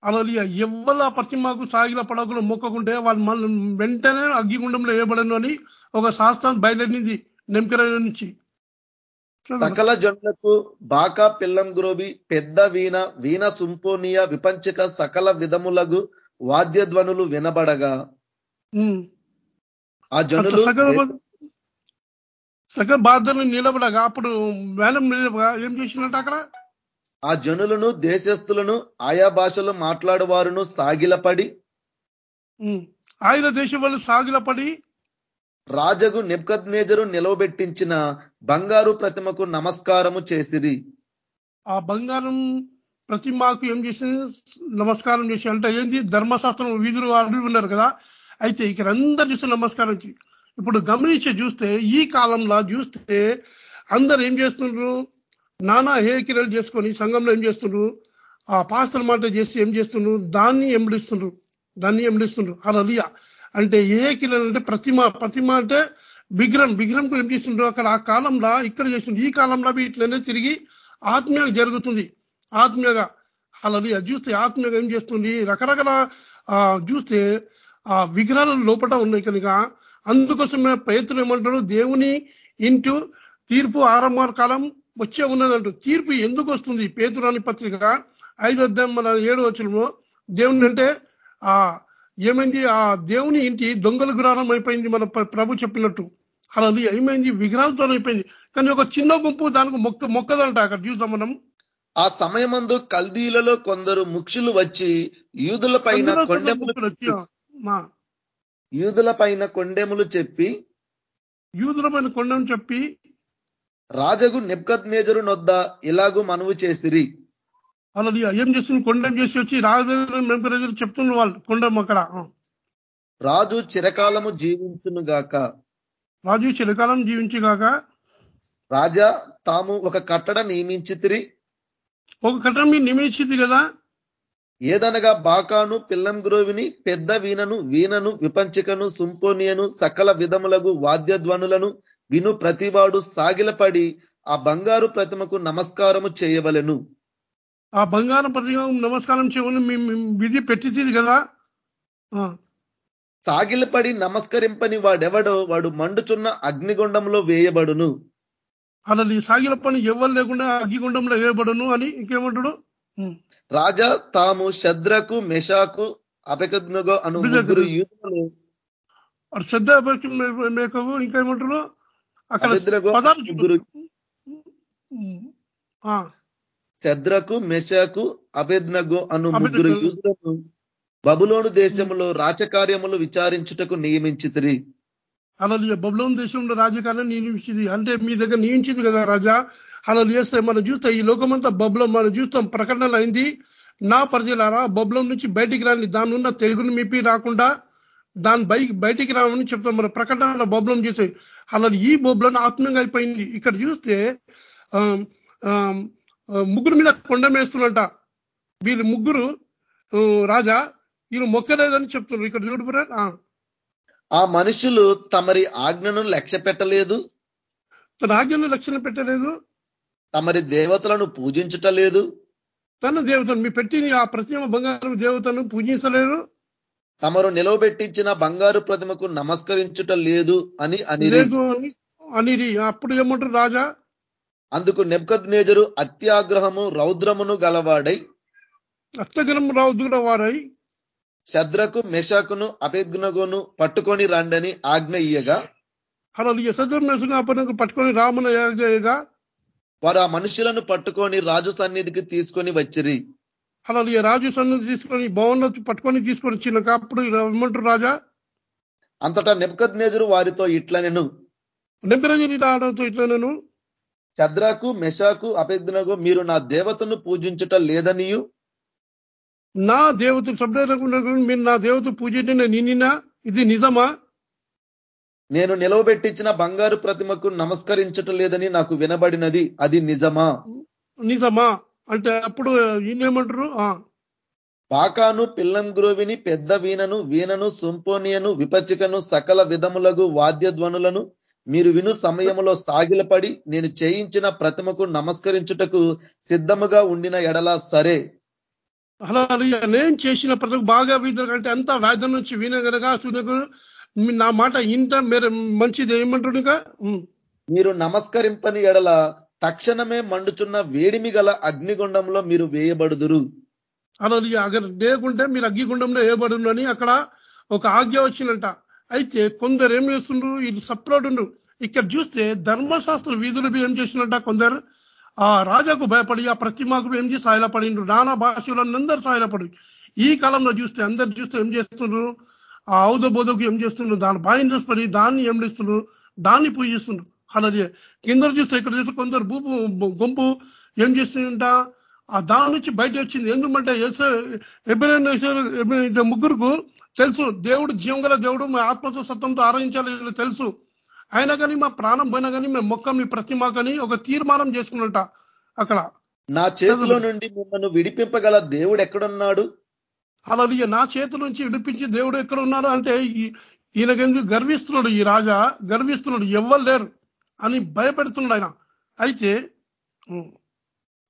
అలా ఎవ్వల ప్రతిమకు సాగిల పడకుండా మొక్కకుంటే వాళ్ళు వెంటనే అగ్గిగుండంలో వేయబడను అని ఒక శాస్త్రం బయలుదేరింది నెంకరేజర్ నుంచి. సకల జనులకు బాకా పిల్లం గ్రోబి పెద్ద వీణ వీణ సుంపోనియ విపంచక సకల విధములగు వాద్య ధ్వనులు వినబడగా. ఆ జనులు సగం బాధలు నిలబడగా అప్పుడు వేలం నిలబడగా ఏం చేసినట్టు అక్కడ? ఆ జనులను దేశస్థులను ఆయా భాషలు మాట్లాడువారును సాగిలపడి. ఆయన దేశం వాళ్ళు సాగిలపడి రాజగు నెబ్కద్నేజరు నిలవబెట్టించిన బంగారు ప్రతిమకు నమస్కారము చేసిరి. ఆ బంగారం ప్రతిమాకు ఏం చేసి నమస్కారం చేసి అంటే ఏంది? ధర్మశాస్త్రం వీధులు వాళ్ళు ఉన్నారు కదా అయితే ఇక్కడ అందరు చేసి నమస్కారం ఇప్పుడు గమనించి చూస్తే ఈ కాలంలో చూస్తే అందరు ఏం చేస్తుండ్రు? నానా హేకిరలు చేసుకొని సంఘంలో ఏం చేస్తుండ్రు? ఆ పాస్తల మాట చేసి ఏం చేస్తుండ్రు? దాన్ని ఎంబడిస్తుండ్రు దాన్ని ఎంబడిస్తుండ్రు అలా అంటే ఏ కిలో అంటే ప్రతిమ ప్రతిమ అంటే విగ్రహం. విగ్రహంకు ఏం చేస్తుండ్రు? అక్కడ ఆ కాలంలో ఇక్కడ చేస్తుండ్రు. ఈ కాలంలో వీటిలోనే తిరిగి ఆత్మీయంగా జరుగుతుంది. ఆత్మీయంగా అలా చూస్తే ఆత్మీయంగా ఏం చేస్తుంది? రకరకాల చూస్తే ఆ విగ్రహాల లోపల ఉన్నాయి కనుక అందుకోసమే ప్రయత్నం ఏమంటాడు దేవుని ఇంటూ తీర్పు ఆరంభ కాలం వచ్చే ఉన్నదంటూ తీర్పు ఎందుకు వస్తుంది? పేతురాని పత్రిక ఐదో అధ్యాయం మన ఏడు వచ్చులో దేవుని అంటే ఆ ఏమైంది? ఆ దేవుని ఇంటి దొంగల గురారం అయిపోయింది మన ప్ర- ప్రభు చెప్పినట్టు. అలా అది ఏమైంది? విగ్రహాలతో అయిపోయింది. కానీ ఒక చిన్న గుంపు దానికి మొక్క మొక్కదంట అక్కడ చూద్దాం మనం ఆ సమయమందు కల్దీలలో కొందరు ముక్షులు వచ్చి యూదుల పైన అందులో చిన్న కొండెములు మా యూదుల పైన కొండెములు చెప్పి చెప్పి రాజగు నెబ్కద్నేజరు నొద్ద ఇలాగు మనవి చేసిరి. అలా ఏం చేస్తుంది కొండం చేసి వచ్చి మెంపరేజర్ చెప్తున్నారు వాళ్ళు కొండం అక్కడ. రాజు చిరకాలము జీవించును గాక. రాజు చిరకాలం జీవించగాక రాజా తాము ఒక కట్టడ నియమించితిరి. ఒక కట్టడం మీరు నియమించింది కదా. ఏదనగా బాకాను పిల్లం గ్రోవిని పెద్ద వీణను వీణను విపంచికను సుంపోనియను సకల విధములగు వాద్యధ్వనులను విను ప్రతివాడు సాగిలపడి ఆ బంగారు ప్రతిమకు నమస్కారము చేయవలెను ఆ బంగారం ప్రతిగా నమస్కారం మీ విధి పెట్టింది కదా. సాగిలపడి నమస్కరింపని వాడెవడో వాడు మండుచున్న అగ్నిగుండంలో వేయబడును అలా ఈ సాగిల పని ఎవరు లేకుండా అగ్గిగుండంలో వేయబడను అని ఇంకేమంటాడు. రాజా తాము శద్రకు మెషాకు అపెకద్నగో అను ముగ్గురు మేకవు ఇంకా ఏమంటారు? అక్కడ శద్రకు మెషకు అబెద్నగో అను. ముగ్గురు యూదులను బబులోను దేశంలో రాచకార్యములు విచారించుటకు నియమించితిరి. అలా బబులోన్ దేశంలో రాజకాలం నియమించింది. అంటే మీ దగ్గర నియమించింది కదా రాజా? అలా చేస్తే మనం చూస్తాం ఈ లోకమంతా బబులం మనం చూస్తాం ప్రకటనలు అయింది నా ప్రజలారా బబులం నుంచి బయటికి రాని దాని ఉన్న తెలుగుని మీపి రాకుండా దాని బై బయటికి రావని చెప్తాం. మన ప్రకటనలో బబులం చేసే అలా ఈ బొబులను ఆత్మీయంగా అయిపోయింది. ఇక్కడ చూస్తే ముగ్గురు మీద కొండ వేస్తున్నట వీళ్ళు ముగ్గురు రాజా వీళ్ళు మొక్కలేదని చెప్తున్నారు. ఇక్కడ చూడు ఆ. మనుషులు తమరి ఆజ్ఞను లక్ష్య పెట్టలేదు తన ఆజ్ఞను లక్ష్యం పెట్టలేదు. తమరి దేవతలను పూజించుటలేదు? తన దేవతను మీ పెట్టిన ఆ ప్రతిమ బంగారు దేవతను పూజించలేరు? తమరు నిలవబెట్టించిన బంగారు ప్రతిమకు నమస్కరించుట లేదు అని అని అనిరి. అప్పుడు ఏమంటారు రాజా? అందుకు నెబ్కద్నేజరు అత్యాగ్రహము రౌద్రమును గలవాడై రావు దూడ వారై శద్రకు మెషకును అపెగ్నగోను పట్టుకొని రండని ఆజ్ఞ ఇయ్యగా అలా యశద్రమేసిన అప్పటికి పట్టుకొని రామున యాగగా వారు ఆ మనుషులను పట్టుకొని రాజు సన్నిధికి తీసుకొని వచ్చిరి. అలా రాజు సన్నిధి తీసుకొని భవన్లో పట్టుకొని తీసుకొని వచ్చినాక అప్పుడు ఏమంటారు రాజా? అంతటా నెబ్కద్నేజరు వారితో ఇట్లనెను నెంబరజని రావడంతో ఇట్లా నేను? శద్రకు మెషాకు అపెగ్నగో మీరు నా దేవతను పూజించుట లేదనియు? నా దేవత సభ్యులకు మీరు నా దేవత పూజించిన నిన్న ఇది నిజమా? నేను నిలవబెట్టించిన బంగారు ప్రతిమకు నమస్కరించటం లేదని నాకు వినబడినది. అది నిజమా? నిజమా? అంటే అప్పుడు ఈయన ఏమంటారు? ఆ. పాకాను పిల్లంగ్రోవిని పెద్ద వీణను వీణను సుంపోనియను విపచికను సకల విధములగు వాద్యధ్వనులను మీరు విను సమయములో సాగిలపడి నేను చేయించిన ప్రతిమకు నమస్కరించుటకు సిద్ధముగా ఉండిన ఎడల సరే. అలా నేను చేసిన ప్రతి బాగా వీధులు అంటే అంతా వేదం నుంచి వినగనగా సూర్యకు నా మాట ఇంత మీరు మంచిది ఏమంటాడు ఇంకా ఉమ్. మీరు నమస్కరింపని ఎడల తక్షణమే మండుచున్న వేడిమి గల అగ్నిగుండంలో మీరు వేయబడుదురు. అలా అగర్ లేకుంటే మీరు అగ్గిగుండంలో వేయబడును అని అక్కడ ఒక ఆజ్ఞ వచ్చిందంట. అయితే కొందరు ఏం చేస్తుండ్రు? ఇది సపరేట్ ఉండు ఇక్కడ చూస్తే ధర్మశాస్త్ర వీధులు ఏం చేసినట్ట కొందరు? ఆ రాజాకు భయపడి ఆ ప్రతిమకు ఏం చేసి సాయలపడిండ్రు? నానా భాషలు అందరు సాయలపడి. ఈ కాలంలో చూస్తే అందరు చూస్తే ఏం చేస్తుండ్రు? ఆ ఔద బోధకు ఏం చేస్తుండ్రు దాని బాయిని చూసుకొని దాన్ని ఏం చేస్తుండ్రు దాన్ని పూజిస్తుండ్రు అలాగే కిందరు చూస్తే ఇక్కడ చూస్తే కొందరు భూపు గుంపు ఏం చేస్తుంట ఆ దాని నుంచి బయట వచ్చింది. ఎందుకంటే ఎప్పుడైనా ముగ్గురుకు తెలుసు. దేవుడు జీవం గల దేవుడు మా ఆత్మతో సత్వంతో ఆరాధించాలి తెలుసు. అయినా కానీ మా ప్రాణం పోయినా కానీ మేము మొక్క మీ ప్రతిమకని ఒక తీర్మానం చేసుకున్నట అక్కడ. నా చేతిలో నుండి మిమ్మల్ని విడిపింపగల దేవుడు ఎక్కడున్నాడు? అలాగే నా చేతి నుంచి విడిపించి దేవుడు ఎక్కడ ఉన్నాడు అంటే ఈయనకెందుకు గర్విస్తున్నాడు ఈ రాజా? గర్విస్తున్నాడు ఎవ్వరు లేరు అని భయపెడుతున్నాడు ఆయన. అయితే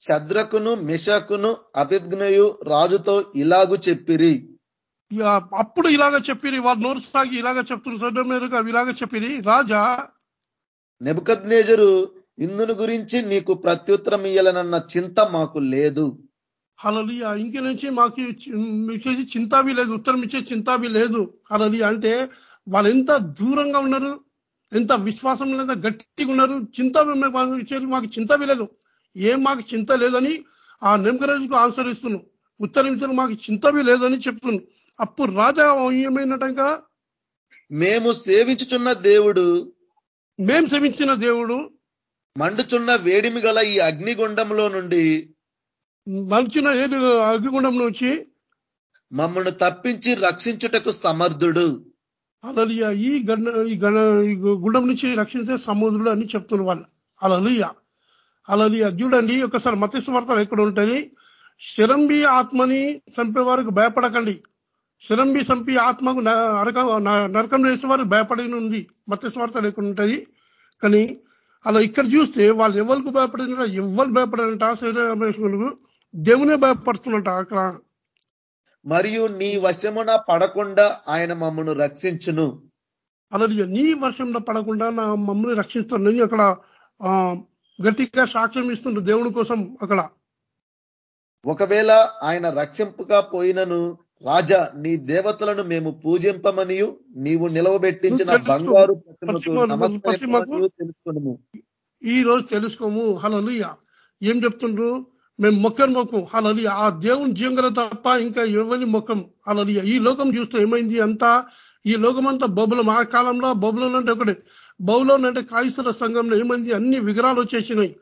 శద్రకును మిషకును అభిజ్ఞయు రాజుతో ఇలాగు చెప్పిరి. అప్పుడు ఇలాగ చెప్పిరి వాళ్ళు నోరు సాగి ఇలాగ చెప్తున్నారు సొంత మీదగా ఇలాగ చెప్పిరి. రాజా నెబుకద్నేజరు ఇందును గురించి నీకు ప్రత్యుత్తరం ఇయ్యాలనన్న చింత మాకు లేదు. హలలియ ఇంక నుంచి మాకు చి- ఇచ్చేసి చింతావి లేదు ఉత్తరం ఇచ్చే చింతావి లేదు. హలలియ అంటే వాళ్ళు ఎంత దూరంగా ఉన్నారు ఎంత విశ్వాసం లేదా గట్టిగా ఉన్నారు చింత ఇచ్చేది మాకు చింతవి లేదు. ఏం మాకు చింత లేదని ఆ నెంకరాజుకు ఆన్సర్ ఇస్తున్నాం. ఉత్తరం ఇచ్చిన మాకు చింతవి లేదని చెప్తున్నాను అప్పుడు రాజా ఏమైనటంక మేము సేవించుచున్న దేవుడు మేం శ్రమించిన దేవుడు మండుచున్న వేడిమి గల ఈ అగ్నిగుండంలో నుండి మలిచిన అగ్నిగుండం నుంచి? మమ్మల్ని తప్పించి రక్షించుటకు సమర్థుడు. అలలియ. ఈ గణ ఈ గణ గుండం నుంచి రక్షించే సముద్రుడు అని చెప్తున్నారు వాళ్ళు అలలియ. అలలియ. చూడండి ఒకసారి మతస్వార్తలు ఎక్కడ ఉంటుంది శరంబి ఆత్మని చంపే వారికి భయపడకండి. శరంబి చంపి ఆత్మకు నరక చేసే వారికి భయపడి ఉంది మతస్వార్తలు ఎక్కడ ఉంటుంది కానీ అలా ఇక్కడ చూస్తే వాళ్ళు ఎవరికి భయపడిన ఎవరు భయపడారంట? శరీరకు దేవునే భయపడుతున్నట అక్కడ మరియు నీ వశమున పడకుండా ఆయన మమ్మను రక్షించును. అలాగే నీ వర్షంలో పడకుండా నా మమ్మల్ని రక్షిస్తానని అక్కడ గట్టిగా సాక్ష్యం ఇస్తుండ్రు దేవుడి కోసం అక్కడ. ఒకవేళ ఆయన రక్షింపుగా పోయినను రాజా నీ దేవతలను మేము పూజింపమనియు నీవు నిలవబెట్టించిన. బంగారు ఈ రోజు తెలుసుకోము. హలలియ. ఏం చెప్తుండ్రు? మేము మొక్కను మొక్కం. హలలియ ఆ దేవుని జీవంగల తప్ప ఇంకా ఎవరి మొక్కం? హలలియ ఈ లోకం చూస్తే ఏమైంది అంతా? ఈ లోకం అంతా బొబులం. ఆ కాలంలో బబులం అంటే ఒకటి. బౌలం అంటే కాయిస్తుల సంఘంలో ఏమైంది? అన్ని విగ్రహాలు వచ్చేసినాయి.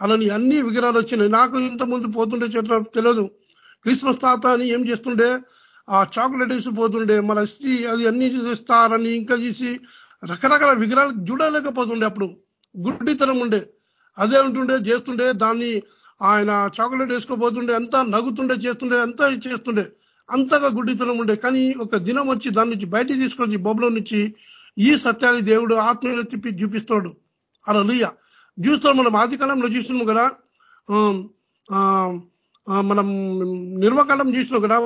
అలాని అన్ని విగ్రహాలు వచ్చినాయి. నాకు ఇంత ముందు పోతుండే చెట్ల తెలియదు క్రిస్మస్ తాత అని ఏం చేస్తుండే? ఆ చాక్లెట్ వేసి పోతుండే. మన స్త్రీ అది అన్ని స్టార్ అని ఇంకా చేసి రకరకాల విగ్రహాలు చూడలేకపోతుండే అప్పుడు. గుడ్డితనం ఉండే. అదే ఉంటుండే చేస్తుండే. దాన్ని ఆయన చాక్లెట్ వేసుకోబోతుండే అంతా నగుతుండే చేస్తుండే అంతా చేస్తుండే. అంతగా గుడ్డితనం ఉండే. కానీ ఒక దినం వచ్చి దాని నుంచి బయటికి తీసుకొచ్చి బొబ్బలో నుంచి ఈ సత్యాన్ని దేవుడు ఆత్మీయంగా తిప్పి చూపిస్తాడు. అలా లీయ చూస్తాం మనం ఆది కాలంలో చూస్తున్నాం కదా మనం నిర్మకాండం చూసినాం కదా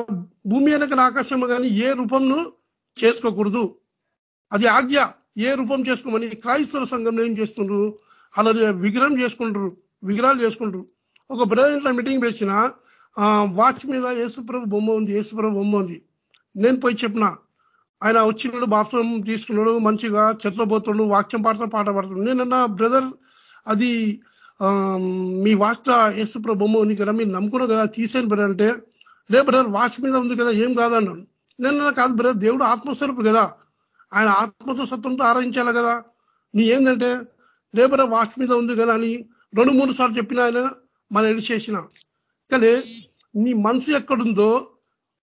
భూమి వెనకల ఆకాశం కానీ ఏ రూపంను చేసుకోకూడదు. అది ఆజ్ఞ. ఏ రూపం చేసుకోమని క్రైస్తవ సంఘంలో ఏం చేస్తుండ్రు? అలా విగ్రహం చేసుకుంటారు. విగ్రహాలు చేసుకుంటారు. ఒక బ్రదర్ ఇంట్లో మీటింగ్ పెట్టిన వాచ్ మీద యేసుప్రభు బొమ్మ ఉంది యేసుప్రభు బొమ్మ ఉంది. నేను పోయి చెప్పిన ఆయన వచ్చినాడు బాత్రూమ్ తీసుకున్నాడు మంచిగా చెట్లు పోతున్నాడు వాక్యం పాడుతూ పాట పాడుతున్నాడు నేనన్నా బ్రదర్ అది మీ వాచ్ యేసుప్రభు బొమ్మ ఉంది కదా మీరు నమ్ముకున్నారు కదా తీసేయండి బ్రదర్ అంటే లే బ్రదర్ వాచ్ మీద ఉంది కదా ఏం కాదన్నాడు నేను కాదు బ్రదర్ దేవుడు ఆత్మస్వరూపు కదా. ఆయన ఆత్మతో సత్వంతో ఆరాధించాలి కదా? నీ ఏంటంటే లేబర్ వాచ్ మీద ఉంది కదా అని రెండు మూడు సార్లు చెప్పిన ఆయన మన ఎడి చేసిన. కానీ నీ మనసు ఎక్కడుందో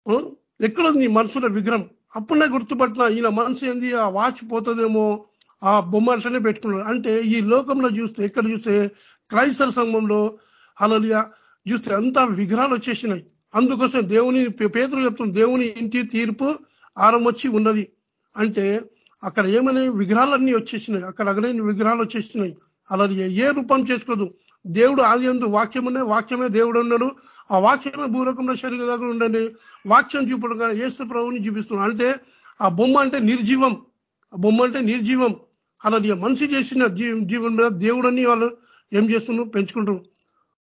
ఆ, ఎక్కడుంది నీ మనసులో విగ్రహం? అప్పుడే గుర్తుపట్టిన ఈయన మనసు ఏంది? ఆ వాచ్ పోతుందేమో ఆ బొమ్మ అట్లనే పెట్టుకున్నాడు. అంటే ఈ లోకంలో చూస్తే ఎక్కడ చూస్తే క్రైస్తవ సంఘంలో అలలియా చూస్తే అంతా విగ్రహాలు వచ్చేసినాయి. అందుకోసం దేవుని పే- పేతురు చెప్తుంది దేవుని ఇంటి తీర్పు ఆరంభొచ్చి ఉన్నది. అంటే అక్కడ ఏమని విగ్రహాలన్నీ వచ్చేసినాయి. అక్కడ అగలేని విగ్రహాలు వచ్చేసినాయి. అలా ఏ రూపం చేసుకోదు. దేవుడు ఆది ఎందు వాక్యమునే వాక్యమే దేవుడు ఉన్నాడు ఆ వాక్యమే భూలోకంలో దగ్గర ఉండండి. వాక్యం చూపడం ఏసు ప్రభుని చూపిస్తున్నాడు. అంటే ఆ బొమ్మ అంటే నిర్జీవం. ఆ బొమ్మ అంటే నిర్జీవం. అలాది మనిషి చేసిన జీ- జీవం మీద దేవుడని వాళ్ళు ఏం చేస్తున్నారు? పెంచుకుంటారు.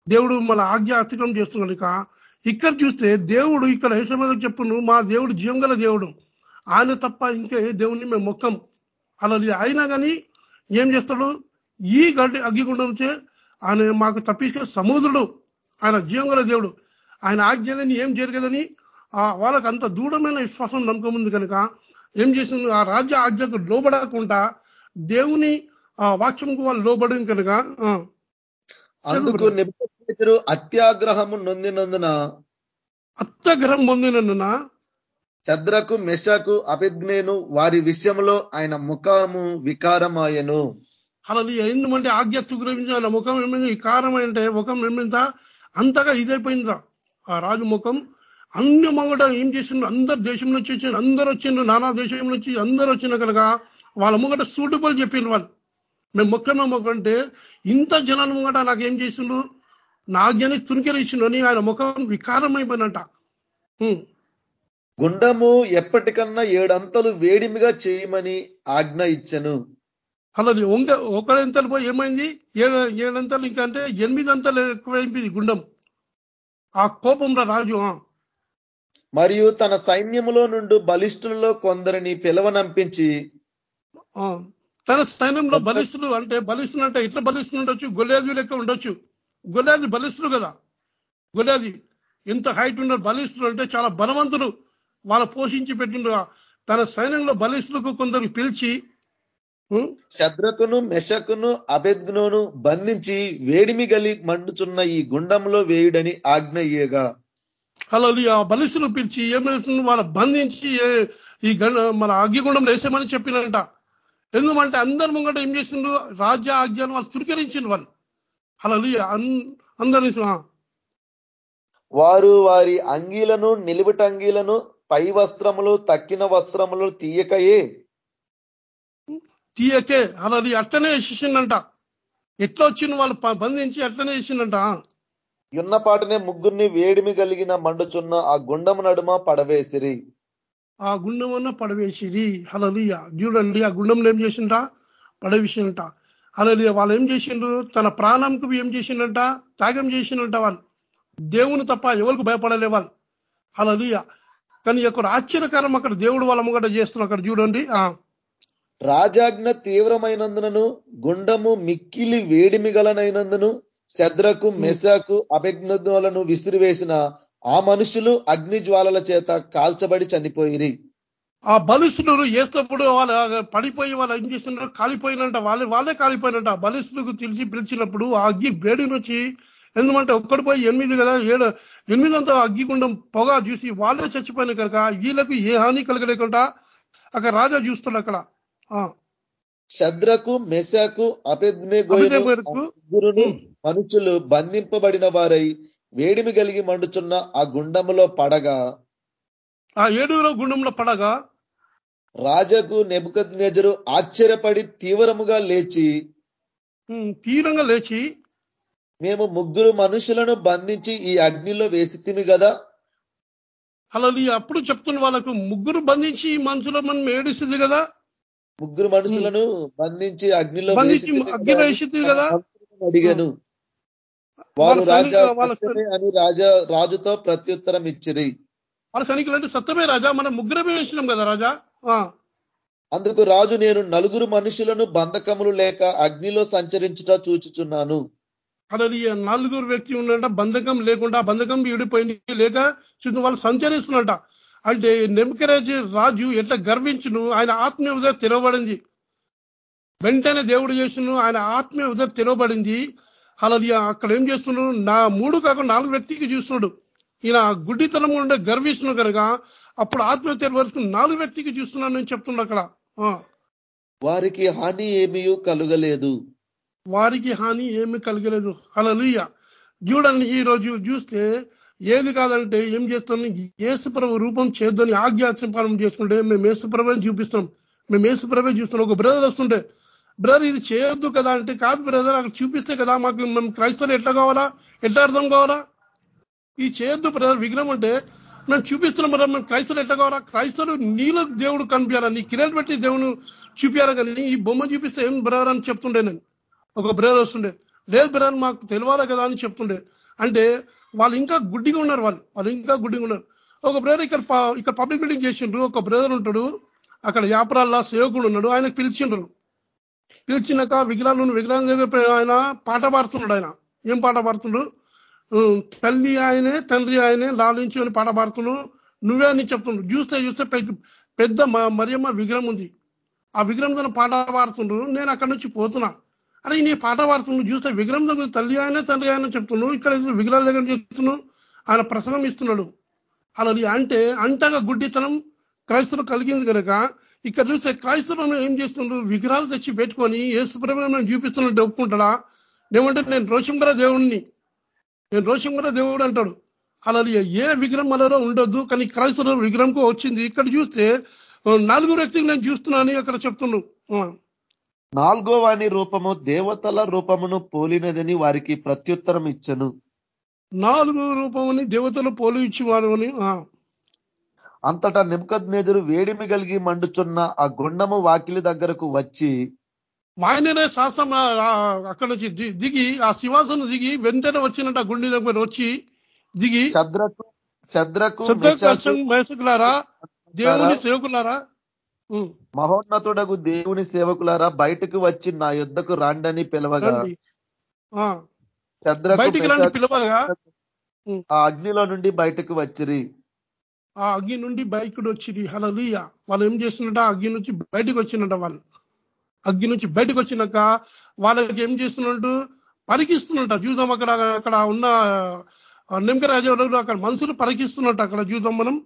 దేవుడు మన ఆజ్ఞ అతిక్రమం చేస్తున్నాడు. ఇక ఇక్కడ చూస్తే దేవుడు ఇక్కడ యశమదకు చెప్పును? మా దేవుడు జీవం గల దేవుడు. ఆయన తప్ప ఇంకా ఏ దేవుణ్ణి మేము మొక్కం. అలా అయినా కానీ ఏం చేస్తాడు? ఈ గడ్డి అగ్గిగుండం ఆయన మాకు తప్పించే సముద్రుడు. ఆయన జీవం గల దేవుడు. ఆయన ఆజ్ఞలని ఏం జరగదని ఆ వాళ్ళకి అంత దూరమైన విశ్వాసం నమ్మకం ఉంది కనుక ఏం చేసింది ఆ రాజ్య ఆజ్ఞకు లోబడకుండా దేవుని ఆ వాక్యంకు వాళ్ళు లోబడి కనుక అందుకు. నిబద్ధ అత్యాగ్రహము నొందినందున అత్యగ్రహం పొందినందున చద్రకు మెషకు అభిజ్ఞేను వారి విషయంలో ఆయన ముఖము వికారమాయను. అలా ఎందుకంటే ఆజ్ఞ తుగ్రహించాలి ముఖం ఏమైంది వికారం అంటే ముఖం ఏమైందా అంతగా ఇదైపోయిందా ఆ రాజు ముఖం అన్ని మంగట ఏం చేసిండ్రు అందరు దేశం నుంచి వచ్చి అందరు వచ్చిండ్రు. నానా దేశం నుంచి అందరు వచ్చిన కనుక వాళ్ళ ముంగట సూటబుల్ చెప్పిండ్రు వాళ్ళు. మేము మొక్కమే మొక్క అంటే ఇంత జనాల ముంగట నాకు ఏం చేసిండ్రు? నా ఆజ్ఞని తునికెరిచిండు అని ఆయన ముఖం వికారం గుండము ఎప్పటికన్నా ఏడంతలు వేడిమిగా చేయమని ఆజ్ఞ ఇచ్చను. అలాది ఒంగ ఒకరింతలు పోయి ఏమైంది? ఏడు ఏడంతలు ఇంకా అంటే ఎనిమిది అంతలు ఎక్కువైంది గుండం. ఆ కోపంలో రాజు. మరియు తన సైన్యములో నుండి బలిష్ఠులలో కొందరిని పిలవనంపించి. తన సైన్యంలో బలిస్తులు అంటే బలిస్తులు అంటే ఇట్లా బలిస్తులు ఉండొచ్చు గొల్లాది లెక్క ఉండొచ్చు. గొల్లాది బలిస్తులు కదా. గొల్లాది ఎంత హైట్ ఉన్నారు బలిస్తులు అంటే చాలా బలవంతులు. వాళ్ళ పోషించి పెట్టిండ్రు. తన సైన్యంలో బలిస్తులకు కొందరు పిలిచి శద్రకును మెషకును అభెజ్ఞను బంధించి వేడిమి గలి మండుచున్న ఈ గుండంలో వేయుడని ఆజ్ఞ ఇయ్యగా. అలా ఆ బలిస్తులు పిలిచి ఏమవుతుంది వాళ్ళ బంధించి ఏ- ఈ మన అగ్గిగుండంలో వేసేమని చెప్పినంట. ఎందుకంటే అందరి ముంగట ఏం చేసిండ్రు? రాజ్య ఆజ్ఞను వాళ్ళు తురికరించిండ్రు వాళ్ళు. అలా అందరి వారు వారి అంగీలను నిలువుటంగీలను పై వస్త్రములు తక్కిన వస్త్రములు తీయకయే. తీయకే. అలా అట్లనే వేసేసిండంట ఎట్లా వచ్చింది వాళ్ళు బంధించి అట్లనే వేసిండంట యున్నపాటనే ముగ్గురిని వేడిమి కలిగిన మండుచున్న ఆ గుండము నడుమ పడవేసిరి. ఆ గుండమున్న పడవేసిరి. హలలియ చూడండి ఆ గుండంలో ఏం చేసిండ? పడవేసింట హలలియ వాళ్ళు ఏం చేసిండ్రు? తన ప్రాణంకు ఏం చేసిండంట? త్యాగం చేసిండంట వాళ్ళు. దేవుని తప్ప ఎవరికి భయపడలే వాళ్ళు. అలా కానీ అక్కడ ఆశ్చర్యకరం అక్కడ దేవుడు వాళ్ళ ముంగట చేస్తున్నారు అక్కడ చూడండి. ఆ. రాజాజ్ఞ తీవ్రమైనందునను గుండము మిక్కిలి వేడిమిగలనైనందును శద్రకు మెసాకు అభిజ్ఞలను విసిరివేసిన ఆ మనుషులు అగ్ని జ్వాలల చేత కాల్చబడి చనిపోయిరి. ఆ బలిసులు వేసినప్పుడు వాళ్ళ పడిపోయి వాళ్ళు ఏం చేస్తున్నారు? కాలిపోయినంట. వాళ్ళే వాళ్ళే కాలిపోయినంట. ఆ బలిసులకు తెలిసి పిలిచినప్పుడు ఆ అగ్గి వేడి నుంచి ఎందుకంటే ఒక్కడి పోయి ఎనిమిది కదా ఏడు ఎనిమిదంతా అగ్గిగుండం పొగ చూసి వాళ్ళే చచ్చిపోయిన కనుక వీళ్ళకు ఏ హాని కలగలేకుండా అక్కడ రాజా చూస్తున్నాడు అక్కడ. శద్రకు మెసాకు అభిజ్ఞగురును మనుషులు బంధింపబడిన వారై వేడిమి కలిగి మండుచున్న ఆ గుండములో పడగా ఆ ఏడుగులో గుండంలో పడగా రాజకు నెబుకద్నెజరు ఆశ్చర్యపడి తీవ్రముగా లేచి తీవ్రంగా లేచి మేము ముగ్గురు మనుషులను బంధించి ఈ అగ్నిలో వేసితిమి కదా అలా అప్పుడు చెప్తున్న వాళ్ళకు ముగ్గురు బంధించి ఈ మనుషులు మనం ఏడిస్తుంది కదా ముగ్గురు మనుషులను బంధించి అగ్నిలో కదా? అడిగాను. వారు వాళ్ళ రాజా అని రాజా రాజుతో ప్రత్యుత్తరం ఇచ్చిరి. వాళ్ళ సైనికులు అంటే సత్యమే రాజా మనం ముగ్గురమే వేసినాం కదా రాజా? అందుకు రాజు నేను నలుగురు మనుషులను బంధకములు లేక అగ్నిలో సంచరించుట చూచుచున్నాను. అది నలుగురు వ్యక్తి ఉన్నట బంధకం లేకుండా బంధకం విడిపోయింది లేక చూసి వాళ్ళు సంచరిస్తున్నట. అంటే నెమ్మకరాజు రాజు ఎట్లా గర్వించును ఆయన ఆత్మీయ ఉదయం తెరవబడింది. వెంటనే దేవుడు చేసిన ఆయన ఆత్మీయ ఉదయం తెరవబడింది. అలా అక్కడ ఏం చేస్తున్నాడు? నా మూడు కాకుండా నాలుగు వ్యక్తికి చూస్తున్నాడు. ఈయన గుడ్డితనం ఉండే గర్విస్తున్నాడు కనుక అప్పుడు ఆత్మీయ తెరవరుచుకుని నాలుగు వ్యక్తికి చూస్తున్నాను నేను చెప్తున్నాడు అక్కడ. వారికి హాని ఏమీ కలుగలేదు. వారికి హాని ఏమి కలగలేదు. అలా చూడండి ఈ రోజు చూస్తే ఏది కాదంటే ఏం చేస్తున్నాం యేసుప్రభు రూపం చేద్దని ఆజ్ఞాచపాలన చేసుకుంటే మేము యేసుప్రభని చూపిస్తున్నాం మేము యేసుప్రభే చూస్తున్నాం ఒక బ్రదర్ వస్తుంటే బ్రదర్ ఇది చేయొద్దు కదా అంటే కాదు బ్రదర్ అక్కడ చూపిస్తే కదా మాకు మేము క్రైస్తవులు ఎట్లా కావాలా? ఎట్లా అర్థం కావాలా? ఇది చేయొద్దు బ్రదర్ విగ్రహం అంటే మేము చూపిస్తున్నాం బ్రదర్ మేము క్రైస్తవులు ఎట్లా కావాలా? క్రైస్తవులు నీలో దేవుడు కనిపించాలా? నీ కిరణ్ పెట్టి దేవుడు చూపించాలి? కానీ ఈ బొమ్మ చూపిస్తే ఏం బ్రదర్ అని చెప్తుండే నేను. ఒక బ్రదర్ వస్తుండే లేదు బ్రదర్ మాకు తెలియాలి కదా అని చెప్తుండే. అంటే వాళ్ళు ఇంకా గుడ్డిగా ఉన్నారు వాళ్ళు. వాళ్ళు ఇంకా గుడ్డిగా ఉన్నారు. ఒక బ్రదర్ ఇక్కడ ఇక్కడ పబ్లిక్ మీటింగ్ చేసిండ్రు. ఒక బ్రదర్ ఉంటాడు. అక్కడ వ్యాపారాల్లో సేవకుడు ఉన్నాడు. ఆయనకు పిలిచిండ్రు. పిలిచినాక విగ్రహాలు విగ్రహం దగ్గర ఆయన పాట పాడుతున్నాడు ఆయన. ఏం పాట పాడుతుండు? తల్లి ఆయనే తండ్రి ఆయనే లాలించి అని పాట పాడుతున్నాడు నువ్వే అని చెప్తున్నాడు చూస్తే చూస్తే పెద్ద- పెద్ద మ- మరియమ్మ విగ్రహం ఉంది. ఆ విగ్రహం తన పాట పాడుతుండ్రు నేను అక్కడి నుంచి పోతున్నా. అరే నీ పాట పాడుతుండు చూస్తే విగ్రహం దగ్గర తల్లి ఆయన తండ్రి ఆయన చెప్తున్నావు ఇక్కడ విగ్రహాల దగ్గర చెప్తున్నావు ఆయన ప్రసంగం ఇస్తున్నాడు. అలా అంటే అంటగా గుడ్డితనం క్రైస్తవం కలిగింది కనుక ఇక్కడ చూస్తే క్రైస్తవం ఏం చేస్తుండ్రు విగ్రహాలు తెచ్చి పెట్టుకొని యేసుప్రభు చూపిస్తున్నట్టు ఒప్పుకుంటాడా ఏమంటే నేను రోషంకర దేవుణ్ణి. నేను రోషంకర దేవుడు అంటాడు. అలా ఏ విగ్రహం అలలో ఉండొద్దు కానీ క్రైస్తవుల విగ్రహంకు వచ్చింది. ఇక్కడ చూస్తే నలుగురు వ్యక్తికి నేను చూస్తున్నాను అక్కడ చెప్తుండ్రు నాలుగో వాని రూపము దేవతల రూపమును పోలినదని వారికి ప్రత్యుత్తరం ఇచ్చను నాలుగు రూపమని దేవతలు పోలి ఇచ్చేవారు అని ఆ. అంతటా నిమ్కద్నేజరు వేడిమి కలిగి మండుచున్న ఆ గుండము వాకిలి దగ్గరకు వచ్చి ఆయననే శాస్త్రం అక్కడ నుంచి దిగి ఆ శివాసనం దిగి వెంటనే వచ్చినట్టు ఆ గుండె దగ్గర వచ్చి దిగి శద్రకు శద్రకు దేవుని సేవకులారా ఉం, మహోన్నతుడగు దేవుని సేవకులారా బయటకు వచ్చి నా యుద్ధకు రాండని పిలవగా పిలవగా. ఆ అగ్నిలో నుండి బయటకు వచ్చిరి. ఆ అగ్ని నుండి బయటకు వచ్చింది హలలీయ వాళ్ళు ఏం చేస్తున్నట్ట ఆ అగ్ని నుంచి బయటకు వచ్చినట్ట వాళ్ళు. అగ్ని నుంచి బయటకు వచ్చినాక వాళ్ళకి ఏం చేస్తున్నట్టు పరికిస్తున్నట్ట చూద్దాం అక్కడ అక్కడ ఉన్న నిమ్మకరాజు అక్కడ మనుషులు పరికిస్తున్నట్టు అక్కడ చూద్దాం మనం.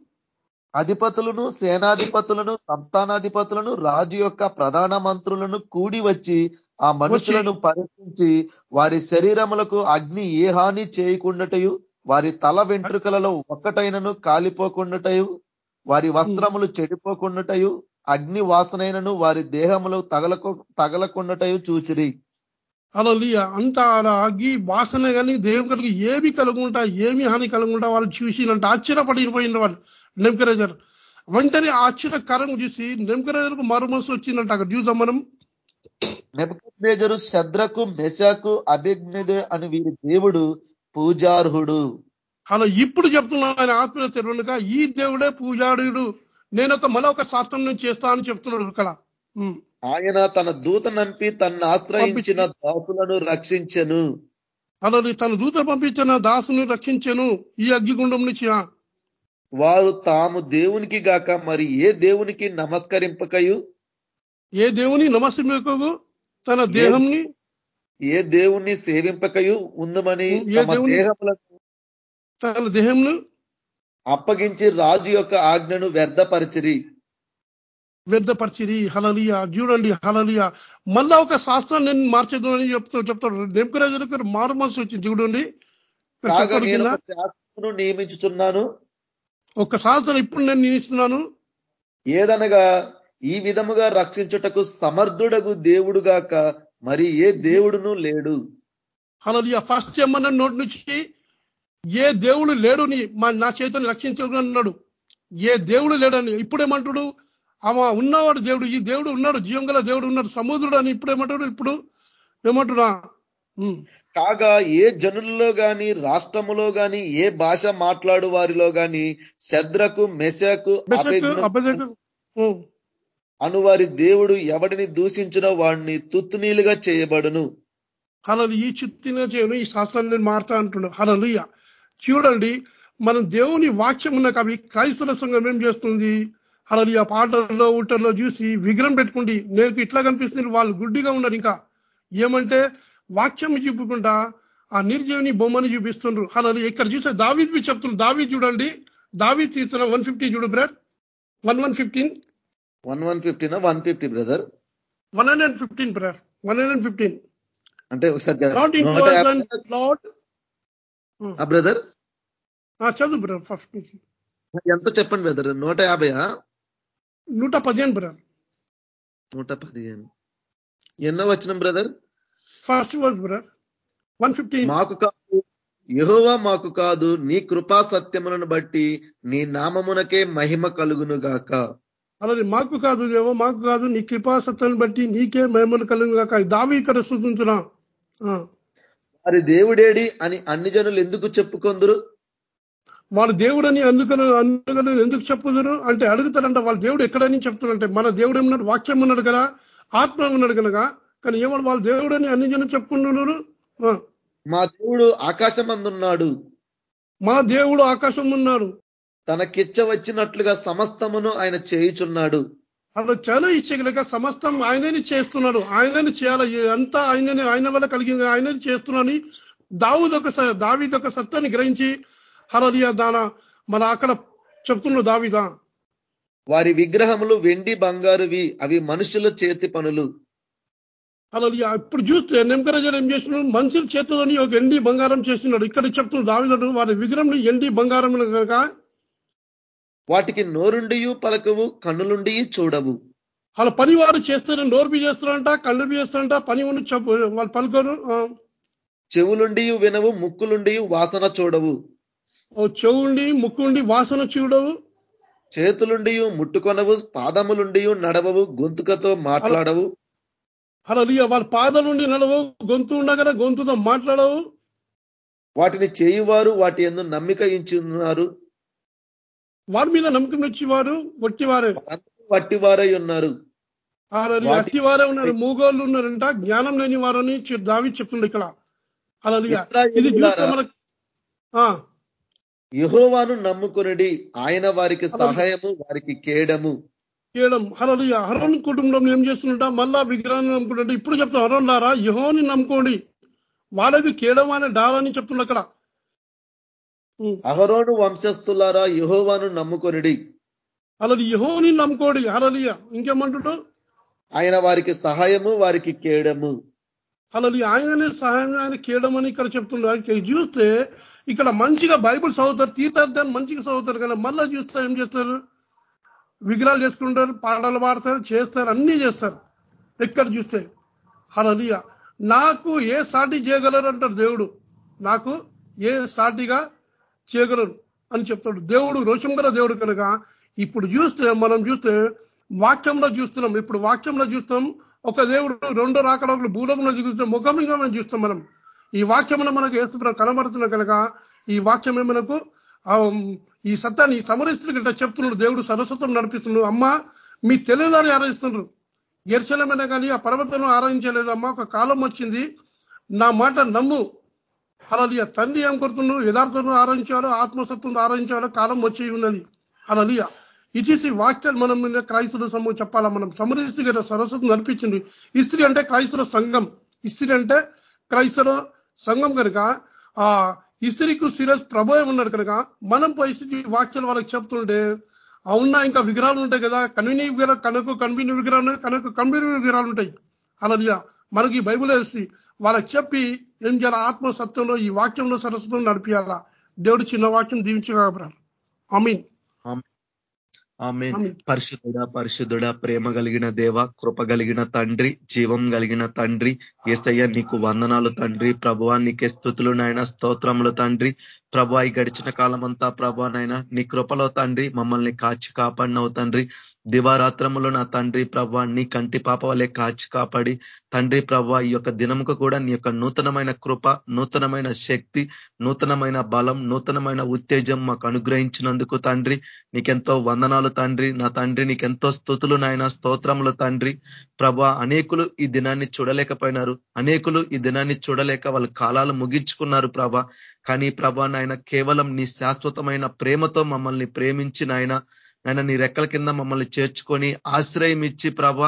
అధిపతులను సేనాధిపతులను సంస్థానాధిపతులను రాజు యొక్క ప్రధాన మంత్రులను కూడి వచ్చి ఆ మనుషులను పరీక్షించి వారి శరీరములకు అగ్ని ఏ హాని చేయకుండాటయు వారి తల వెంట్రుకలలో ఒక్కటైనను కాలిపోకుండాటయు వారి వస్త్రములు చెడిపోకుండాటయు అగ్ని వాసనైనను వారి దేహములు తగలకు తగలకుండాటయు చూచిరి. అలా అంత అలా అగ్గి వాసన కానీ దేవునికి ఏమి కలుగుంటా ఏమి హాని కలుగుంటా వాళ్ళు చూసినంట ఆశ్చర్యపడిపోయిన వాళ్ళు. నెంకరేజర్ వెంటనే ఆశ్చర్యకరం చూసి నెంకరేజర్కు మరు మనసు వచ్చిందంట అక్కడ చూద్దాం మనం నెబుకద్నేజరు శద్రకు మెషకు అభిజ్ఞుడు అని వీరి దేవుడు పూజార్హుడు అలా ఇప్పుడు చెప్తున్నాను ఆయన ఆత్మీయ తెరువులుగా ఈ దేవుడే పూజారుడు నేను ఒక మళ్ళీ ఒక శాస్త్రం నేను చేస్తా అని చెప్తున్నాడు ఇక్కడ. ఆయన తన దూత నంపి తన్ను ఆశ్రయించిన దాసులను రక్షించెను అలా తన దూత పంపించిన దాసుని రక్షించెను ఈ అగ్నిగుండం నుంచి ఆ. వారు తాము దేవునికి గాక మరి ఏ దేవునికి నమస్కరింపకయు? ఏ దేవుని నమస్కరింపకు తన దేహంని? ఏ దేవుణ్ణి సేవింపకయు ఉందమని తన దేహంను? అప్పగించి రాజు యొక్క ఆజ్ఞను వ్యర్థపరిచిరి. వ్యర్థపరిచిరి. హలలియ చూడండి హలలియ మళ్ళా ఒక శాస్త్రం నేను మార్చేద్దాం అని చెప్తూ చెప్తాడు నెంకరాజు మారు మనసు వచ్చింది. చూడండి. ఇక్కడ కాగా చెప్పాడు నేను కింద, ఒక శాస్త్రం ఇప్పుడు నేను నియమిస్తున్నాను ఏదనగా ఈ విధముగా రక్షించుటకు సమర్థుడగు దేవుడు గాక మరి ఏ దేవుడును లేడు. హలలియ ఫస్ట్ ఏమన్నా నోటి నుంచి ఏ దేవుడు లేడుని మా నా చేతిని రక్షించగలన్నాడు ఏ దేవుడు లేడని ఇప్పుడేమంటాడు? ఆమె ఉన్నవాడు దేవుడు ఈ దేవుడు ఉన్నాడు జీవం దేవుడు ఉన్నాడు సముద్రుడు అని ఇప్పుడు ఏమంటాడు ఇప్పుడు ఏమంటున్నా. కాగా ఏ జనులలో గాని రాష్ట్రములో గాని ఏ భాష మాట్లాడు వారిలో గాని శద్రకు మెషకు అబెజకు అబెజకు. ఉమ్. అను వారి దేవుడు ఎవడిని దూషించిన వాడిని తుత్తునీలుగా చేయబడును. హలలు ఈ చుట్టిన చేయను ఈ శాస్త్రాన్ని నేను మారుతా అంటున్నాను హలలుయ చూడండి మనం దేవుని వాక్యం ఉన్న కవి క్రైస్తవ సంఘం ఏం చేస్తుంది? ఆ పాటల్లో ఊటల్లో చూసి విగ్రహం పెట్టుకుండి నేను ఇట్లా కనిపిస్తుంది వాళ్ళు గుడ్డిగా ఉన్నారు ఇంకా. ఏమంటే వాక్యం చూపుకుంటా ఆ నిర్జీవిని బొమ్మని చూపిస్తుండ్రు. హలలు ఇక్కడ చూసే దావీద్ చెప్తున్నారు దావీద్ చూడండి. దావీద్ తీసిన వన్ ఫిఫ్టీ చూడు brother. One one fifteen. One one ఫిఫ్టీనా? One fifty brother. One hundred fifteen brother. One hundred fifteen. అంటే ఒకసారి బ్రదర్. చదువు బ్రదర్ ఫస్ట్ నుంచి ఎంత చెప్పండి బ్రదర్? నూట యాభైయా? నూట పదిహేను బ్రదర్. నూట పదిహేను. ఎన్నో వచ్చిన brother? First word brother. One fifteen మాకు కాదు యెహోవా మాకు కాదు నీ కృపా సత్యములను బట్టి నీ నామమునకే మహిమ కలుగును గాక. అలాగే మాకు కాదు దేవో మాకు కాదు నీ కృపా సత్యాన్ని బట్టి నీకే మహిమలు కలుగు కాక దావి ఇక్కడ సూచించున్నా. వారి దేవుడేడి అని అన్ని జనులు ఎందుకు చెప్పుకొందురు? వాళ్ళ దేవుడని అందుకని అందుకని ఎందుకు చెప్పుదురు? అంటే అడుగుతారంట వాళ్ళ దేవుడు ఎక్కడని చెప్తున్నారంటే మన దేవుడు ఏమన్నాడు? వాక్యం ఉన్నాడు కదా ఆత్మ ఉన్నాడు కనుక కానీ ఏమన్నా వాళ్ళ దేవుడని అన్ని జనం చెప్పుకుంటున్నారు? మా దేవుడు ఆకాశమందున్నాడు. మా దేవుడు ఆకాశం ఉన్నాడు తనకిచ్చ వచ్చినట్లుగా సమస్తమును ఆయన చేయుచున్నాడు. అలా చాలా ఇచ్చగలక సమస్తం ఆయనని చేస్తున్నాడు. ఆయనని చేయాలి అంతా ఆయనని ఆయన వల్ల కలిగింది ఆయనని చేస్తున్నాడని దావుదొక దావిదొక సత్యాన్ని గ్రహించి హలదియా దాన మన అక్కడ చెప్తున్నాడు దావిదా. వారి విగ్రహములు వెండి బంగారువి అవి మనుషుల చేతి పనులు. హలదియా ఇప్పుడు చూస్తే నెంకరాజు ఏం చేస్తున్నాడు మనుషుల చేతిలోని ఒక ఎండి బంగారం చేస్తున్నాడు ఇక్కడ చెప్తున్నాడు దావిదడు వారి విగ్రహం ఎండి బంగారం కనుక వాటికి నోరుండియు పలకవు కన్నులుండి చూడవు. వాళ్ళ పని వారు చేస్తారు నోరు చేస్తారంట కళ్ళు చేస్తారంట పని ఉండి చెప్పు వాళ్ళు పలుకోరు చెవులుండి వినవు ముక్కులుండి వాసన చూడవు. ఓ చెవుండి ముక్కుండి వాసన చూడవు. చేతులుండి ముట్టుకొనవు పాదములుండి నడవవు గొంతుకతో మాట్లాడవు. అలా వాళ్ళ పాదం నుండి నడవవు గొంతు ఉండగానే గొంతుతో మాట్లాడవు. వాటిని చేయువారు వాటి ఎందు నమ్మిక ఇచ్చున్నారు వారి మీద నమ్మకం ఇచ్చేవారు వట్టివారే. వట్టివారై ఉన్నారు. అలా వాటి- అట్టివారే ఉన్నారు. మూగోళ్ళు ఉన్నారంట జ్ఞానం లేని వారని దావి చెప్తుండే ఇక్కడ. అలా ఇది యెహోవాను నమ్ముకొనిడి ఆయన వారికి సహాయము వారికి కేడము. చేయడం హరలు హరోన్ కుటుంబంలో ఏం చేస్తుంట మళ్ళా విగ్రహాన్ని నమ్ముకుంటుంటే ఇప్పుడు చెప్తాం లారా యహోని నమ్ముకోండి. వాళ్ళకి కేడం అనే డాలని చెప్తుండ అక్కడ. అహరోను వంశస్థులారా యెహోవాను నమ్ముకొనిడి. అలాది యహోని నమ్ముకోండి. హరలియ ఇంకేమంటుంటూ ఆయన వారికి సహాయము వారికి కేడము. అలాది ఆయననే సహాయం ఆయన కేయడం అని ఇక్కడ చెప్తున్నారు చూస్తే ఇక్కడ మంచిగా బైబుల్ చదువుతారు తీర్థార్థాన్ని మంచిగా చదువుతారు కానీ మళ్ళా చూస్తే ఏం చేస్తారు? విగ్రహాలు చేసుకుంటారు పాటలు పాడతారు చేస్తారు అన్నీ చేస్తారు. ఎక్కడ చూస్తే. హలలియ నాకు ఏ సాటి చేయగలరు అంటారు దేవుడు. నాకు ఏ సాటిగా చేయగలరు అని చెప్తాడు. దేవుడు రోషం గల దేవుడు కనుక ఇప్పుడు చూస్తే మనం చూస్తే వాక్యంలో చూస్తున్నాం. ఇప్పుడు వాక్యంలో చూస్తాం ఒక దేవుడు రెండో రాకడకులు భూలోకంలో చూస్తే ముఖంగా మనం చూస్తాం మనం. ఈ వాక్యంలో మనకు యేసుప్రభు కనబడుతున్న కనుక ఈ వాక్యమే మనకు ఈ సత్యాన్ని సమరిస్తున్న గంట చెప్తున్నాడు దేవుడు సరస్వతం నడిపిస్తున్నాడు. అమ్మ మీ తెలుగులోనే ఆరాధిస్తున్నారు. ఎర్చలమైనా కానీ ఆ పర్వతం ఆరాధించలేదు అమ్మ ఒక కాలం వచ్చింది. నా మాట నమ్ము. అలా తండ్రి ఏం కొడుతున్నాడు యథార్థను ఆరాధించాలో? ఆత్మసత్వం ఆరాధించాలో? కాలం వచ్చి ఉన్నది. అలలియ ఇటీసి వాక్యాలు మనం క్రైస్తుల సమూహం చెప్పాలా మనం? సమరిస్తు కదా సరస్వతం నడిపించింది. ఇస్త్రీ అంటే క్రైస్తవ సంఘం. ఇస్త్రీ అంటే క్రైస్తవ సంఘం కనుక ఆ ఇస్త్రీకు సీరియస్ ప్రభావం ఉన్నాడు కనుక మనం పరిస్థితి వాక్యాలు వాళ్ళకి చెప్తుంటే అవునా ఇంకా విగ్రహాలు ఉంటాయి కదా? కన్వీని విగ్రహం కనుక కన్వీని విగ్రహాలు కనుక కన్వీని విగ్రహాలు ఉంటాయి. అలా మనకి బైబుల్ వేసి వాళ్ళకి చెప్పి ఏం చేయాలి? ఆత్మ సత్యంలో ఈ వాక్యంలో సరస్వతం నడిపియాలా? దేవుడు చిన్న వాక్యం దీవించగలరు అమీన్ ఆమె పరిశుద్ధుడ పరిశుద్ధుడ ప్రేమ కలిగిన దేవ కృప కలిగిన తండ్రి జీవం కలిగిన తండ్రి ఏసయ్య నీకు వందనాలు తండ్రి. ప్రభువా నీకే స్థుతులు నాయన స్తోత్రములు తండ్రి. ప్రభు ఈ గడిచిన కాలం అంతా ప్రభా నాయన నీ కృపలో తండ్రి మమ్మల్ని కాచి కాపాడినవు తండ్రి. దివారాత్రములు నా తండ్రి ప్రభా నీ కంటి పాప వలె కాచి కాపాడి. తండ్రి ప్రభా ఈ యొక్క దినముకు కూడా నీ యొక్క నూతనమైన కృప నూతనమైన శక్తి నూతనమైన బలం నూతనమైన ఉత్తేజం మాకు అనుగ్రహించినందుకు తండ్రి. నీకెంతో వందనాలు తండ్రి. నా తండ్రి నీకెంతో స్థుతులు నాయన స్తోత్రములు తండ్రి. ప్రభా అనేకులు ఈ దినాన్ని చూడలేకపోయినారు. అనేకులు ఈ దినాన్ని చూడలేక వాళ్ళ కాలాలు ముగించుకున్నారు ప్రభా కానీ ప్రభా నాయన కేవలం నీ శాశ్వతమైన ప్రేమతో మమ్మల్ని ప్రేమించి నాయన నాయన నీ రెక్కల కింద మమ్మల్ని చేర్చుకొని ఆశ్రయం ఇచ్చి ప్రభ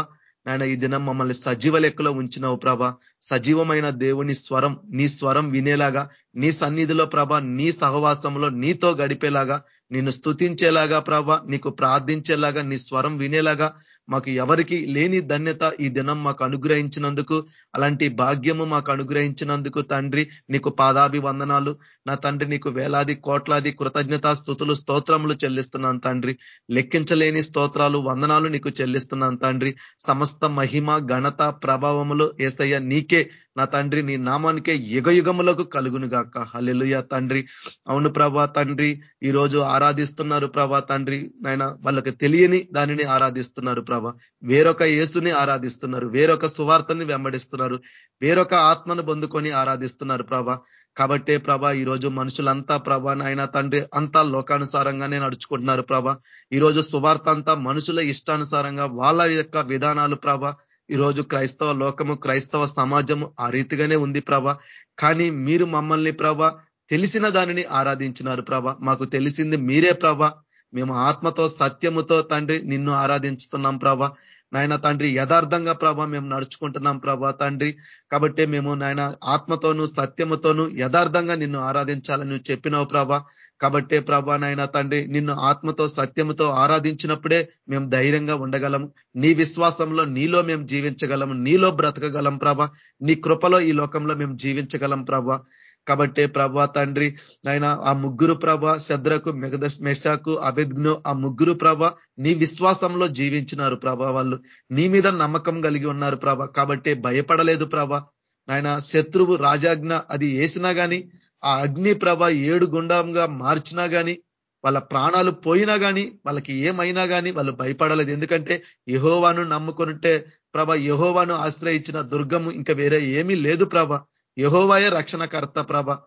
నాయన ఈ దినం మమ్మల్ని సజీవ లెక్కలో ఉంచినావు ప్రభ. సజీవమైన దేవుని స్వరం నీ స్వరం వినేలాగా నీ సన్నిధిలో ప్రభ నీ సహవాసంలో నీతో గడిపేలాగా నిన్ను స్థుతించేలాగా ప్రభ నీకు ప్రార్థించేలాగా నీ స్వరం వినేలాగా మాకు ఎవరికి లేని ధన్యత ఈ దినం మాకు అనుగ్రహించినందుకు అలాంటి భాగ్యము మాకు అనుగ్రహించినందుకు తండ్రి నీకు పాదాభి వందనాలు నా తండ్రి నీకు వేలాది కోట్లాది కృతజ్ఞత స్థుతులు స్తోత్రములు చెల్లిస్తున్నాను తండ్రి. లెక్కించలేని స్తోత్రాలు వందనాలు నీకు చెల్లిస్తున్నాను తండ్రి. సమస్త మహిమ ఘనత ప్రభావములు ఏసయ్య నీకే నా తండ్రి నీ నామానికే యుగయుగములకు కలుగును గాక హలెలుయ తండ్రి. అవును ప్రభా తండ్రి ఈ రోజు ఆరాధిస్తున్నారు ప్రభా తండ్రి. నాయన వాళ్ళకి తెలియని దానిని ఆరాధిస్తున్నారు ప్రభ. వేరొక యేసుని ఆరాధిస్తున్నారు వేరొక సువార్తని వెంబడిస్తున్నారు వేరొక ఆత్మను పొందుకొని ఆరాధిస్తున్నారు ప్రభ. కాబట్టే ప్రభ ఈ రోజు మనుషులంతా ప్రభ నాయన తండ్రి అంతా లోకానుసారంగానే నడుచుకుంటున్నారు ప్రభ. ఈ రోజు సువార్త అంతా మనుషుల ఇష్టానుసారంగా వాళ్ళ యొక్క విధానాలు ప్రభ ఈరోజు క్రైస్తవ లోకము క్రైస్తవ సమాజము ఆ రీతిగానే ఉంది ప్రభ. కానీ మీరు మమ్మల్ని ప్రభ తెలిసిన దానిని ఆరాధించినారు ప్రభ. మాకు తెలిసింది మీరే ప్రభ. మేము ఆత్మతో సత్యముతో తండ్రి నిన్ను ఆరాధించుతున్నాం ప్రభ. నాయన తండ్రి యథార్థంగా ప్రభా మేము నడుచుకుంటున్నాం ప్రభా తండ్రి. కాబట్టి మేము నాయన ఆత్మతోనూ సత్యముతోనూ యథార్థంగా నిన్ను ఆరాధించాలని నువ్వు చెప్పినావు ప్రభా. కాబట్టే ప్రభా నాయన తండ్రి నిన్ను ఆత్మతో సత్యముతో ఆరాధించినప్పుడే మేము ధైర్యంగా ఉండగలము నీ విశ్వాసంలో నీలో మేము జీవించగలము నీలో బ్రతకగలం ప్రభ. నీ కృపలో ఈ లోకంలో మేము జీవించగలం ప్రభా. కాబట్టే ప్రభా తండ్రి ఆయన ఆ ముగ్గురు ప్రభ శద్రకు మెగద మెషాకు అభిజ్ఞు ఆ ముగ్గురు ప్రభ నీ విశ్వాసంలో జీవించినారు ప్రభ వాళ్ళు. నీ మీద నమ్మకం కలిగి ఉన్నారు ప్రభ. కాబట్టి భయపడలేదు ప్రభ. నాయన శత్రువు రాజాజ్ఞ అది వేసినా కానీ ఆ అగ్ని ప్రభ ఏడు గుండంగా మార్చినా గాని వాళ్ళ ప్రాణాలు పోయినా కానీ వాళ్ళకి ఏమైనా కానీ వాళ్ళు భయపడలేదు. ఎందుకంటే యహోవాను నమ్ముకుంటే ప్రభ యహోవాను ఆశ్రయించిన దుర్గము ఇంకా వేరే ఏమీ లేదు ప్రభ. యహోవాయే రక్షణకర్త ప్రభ.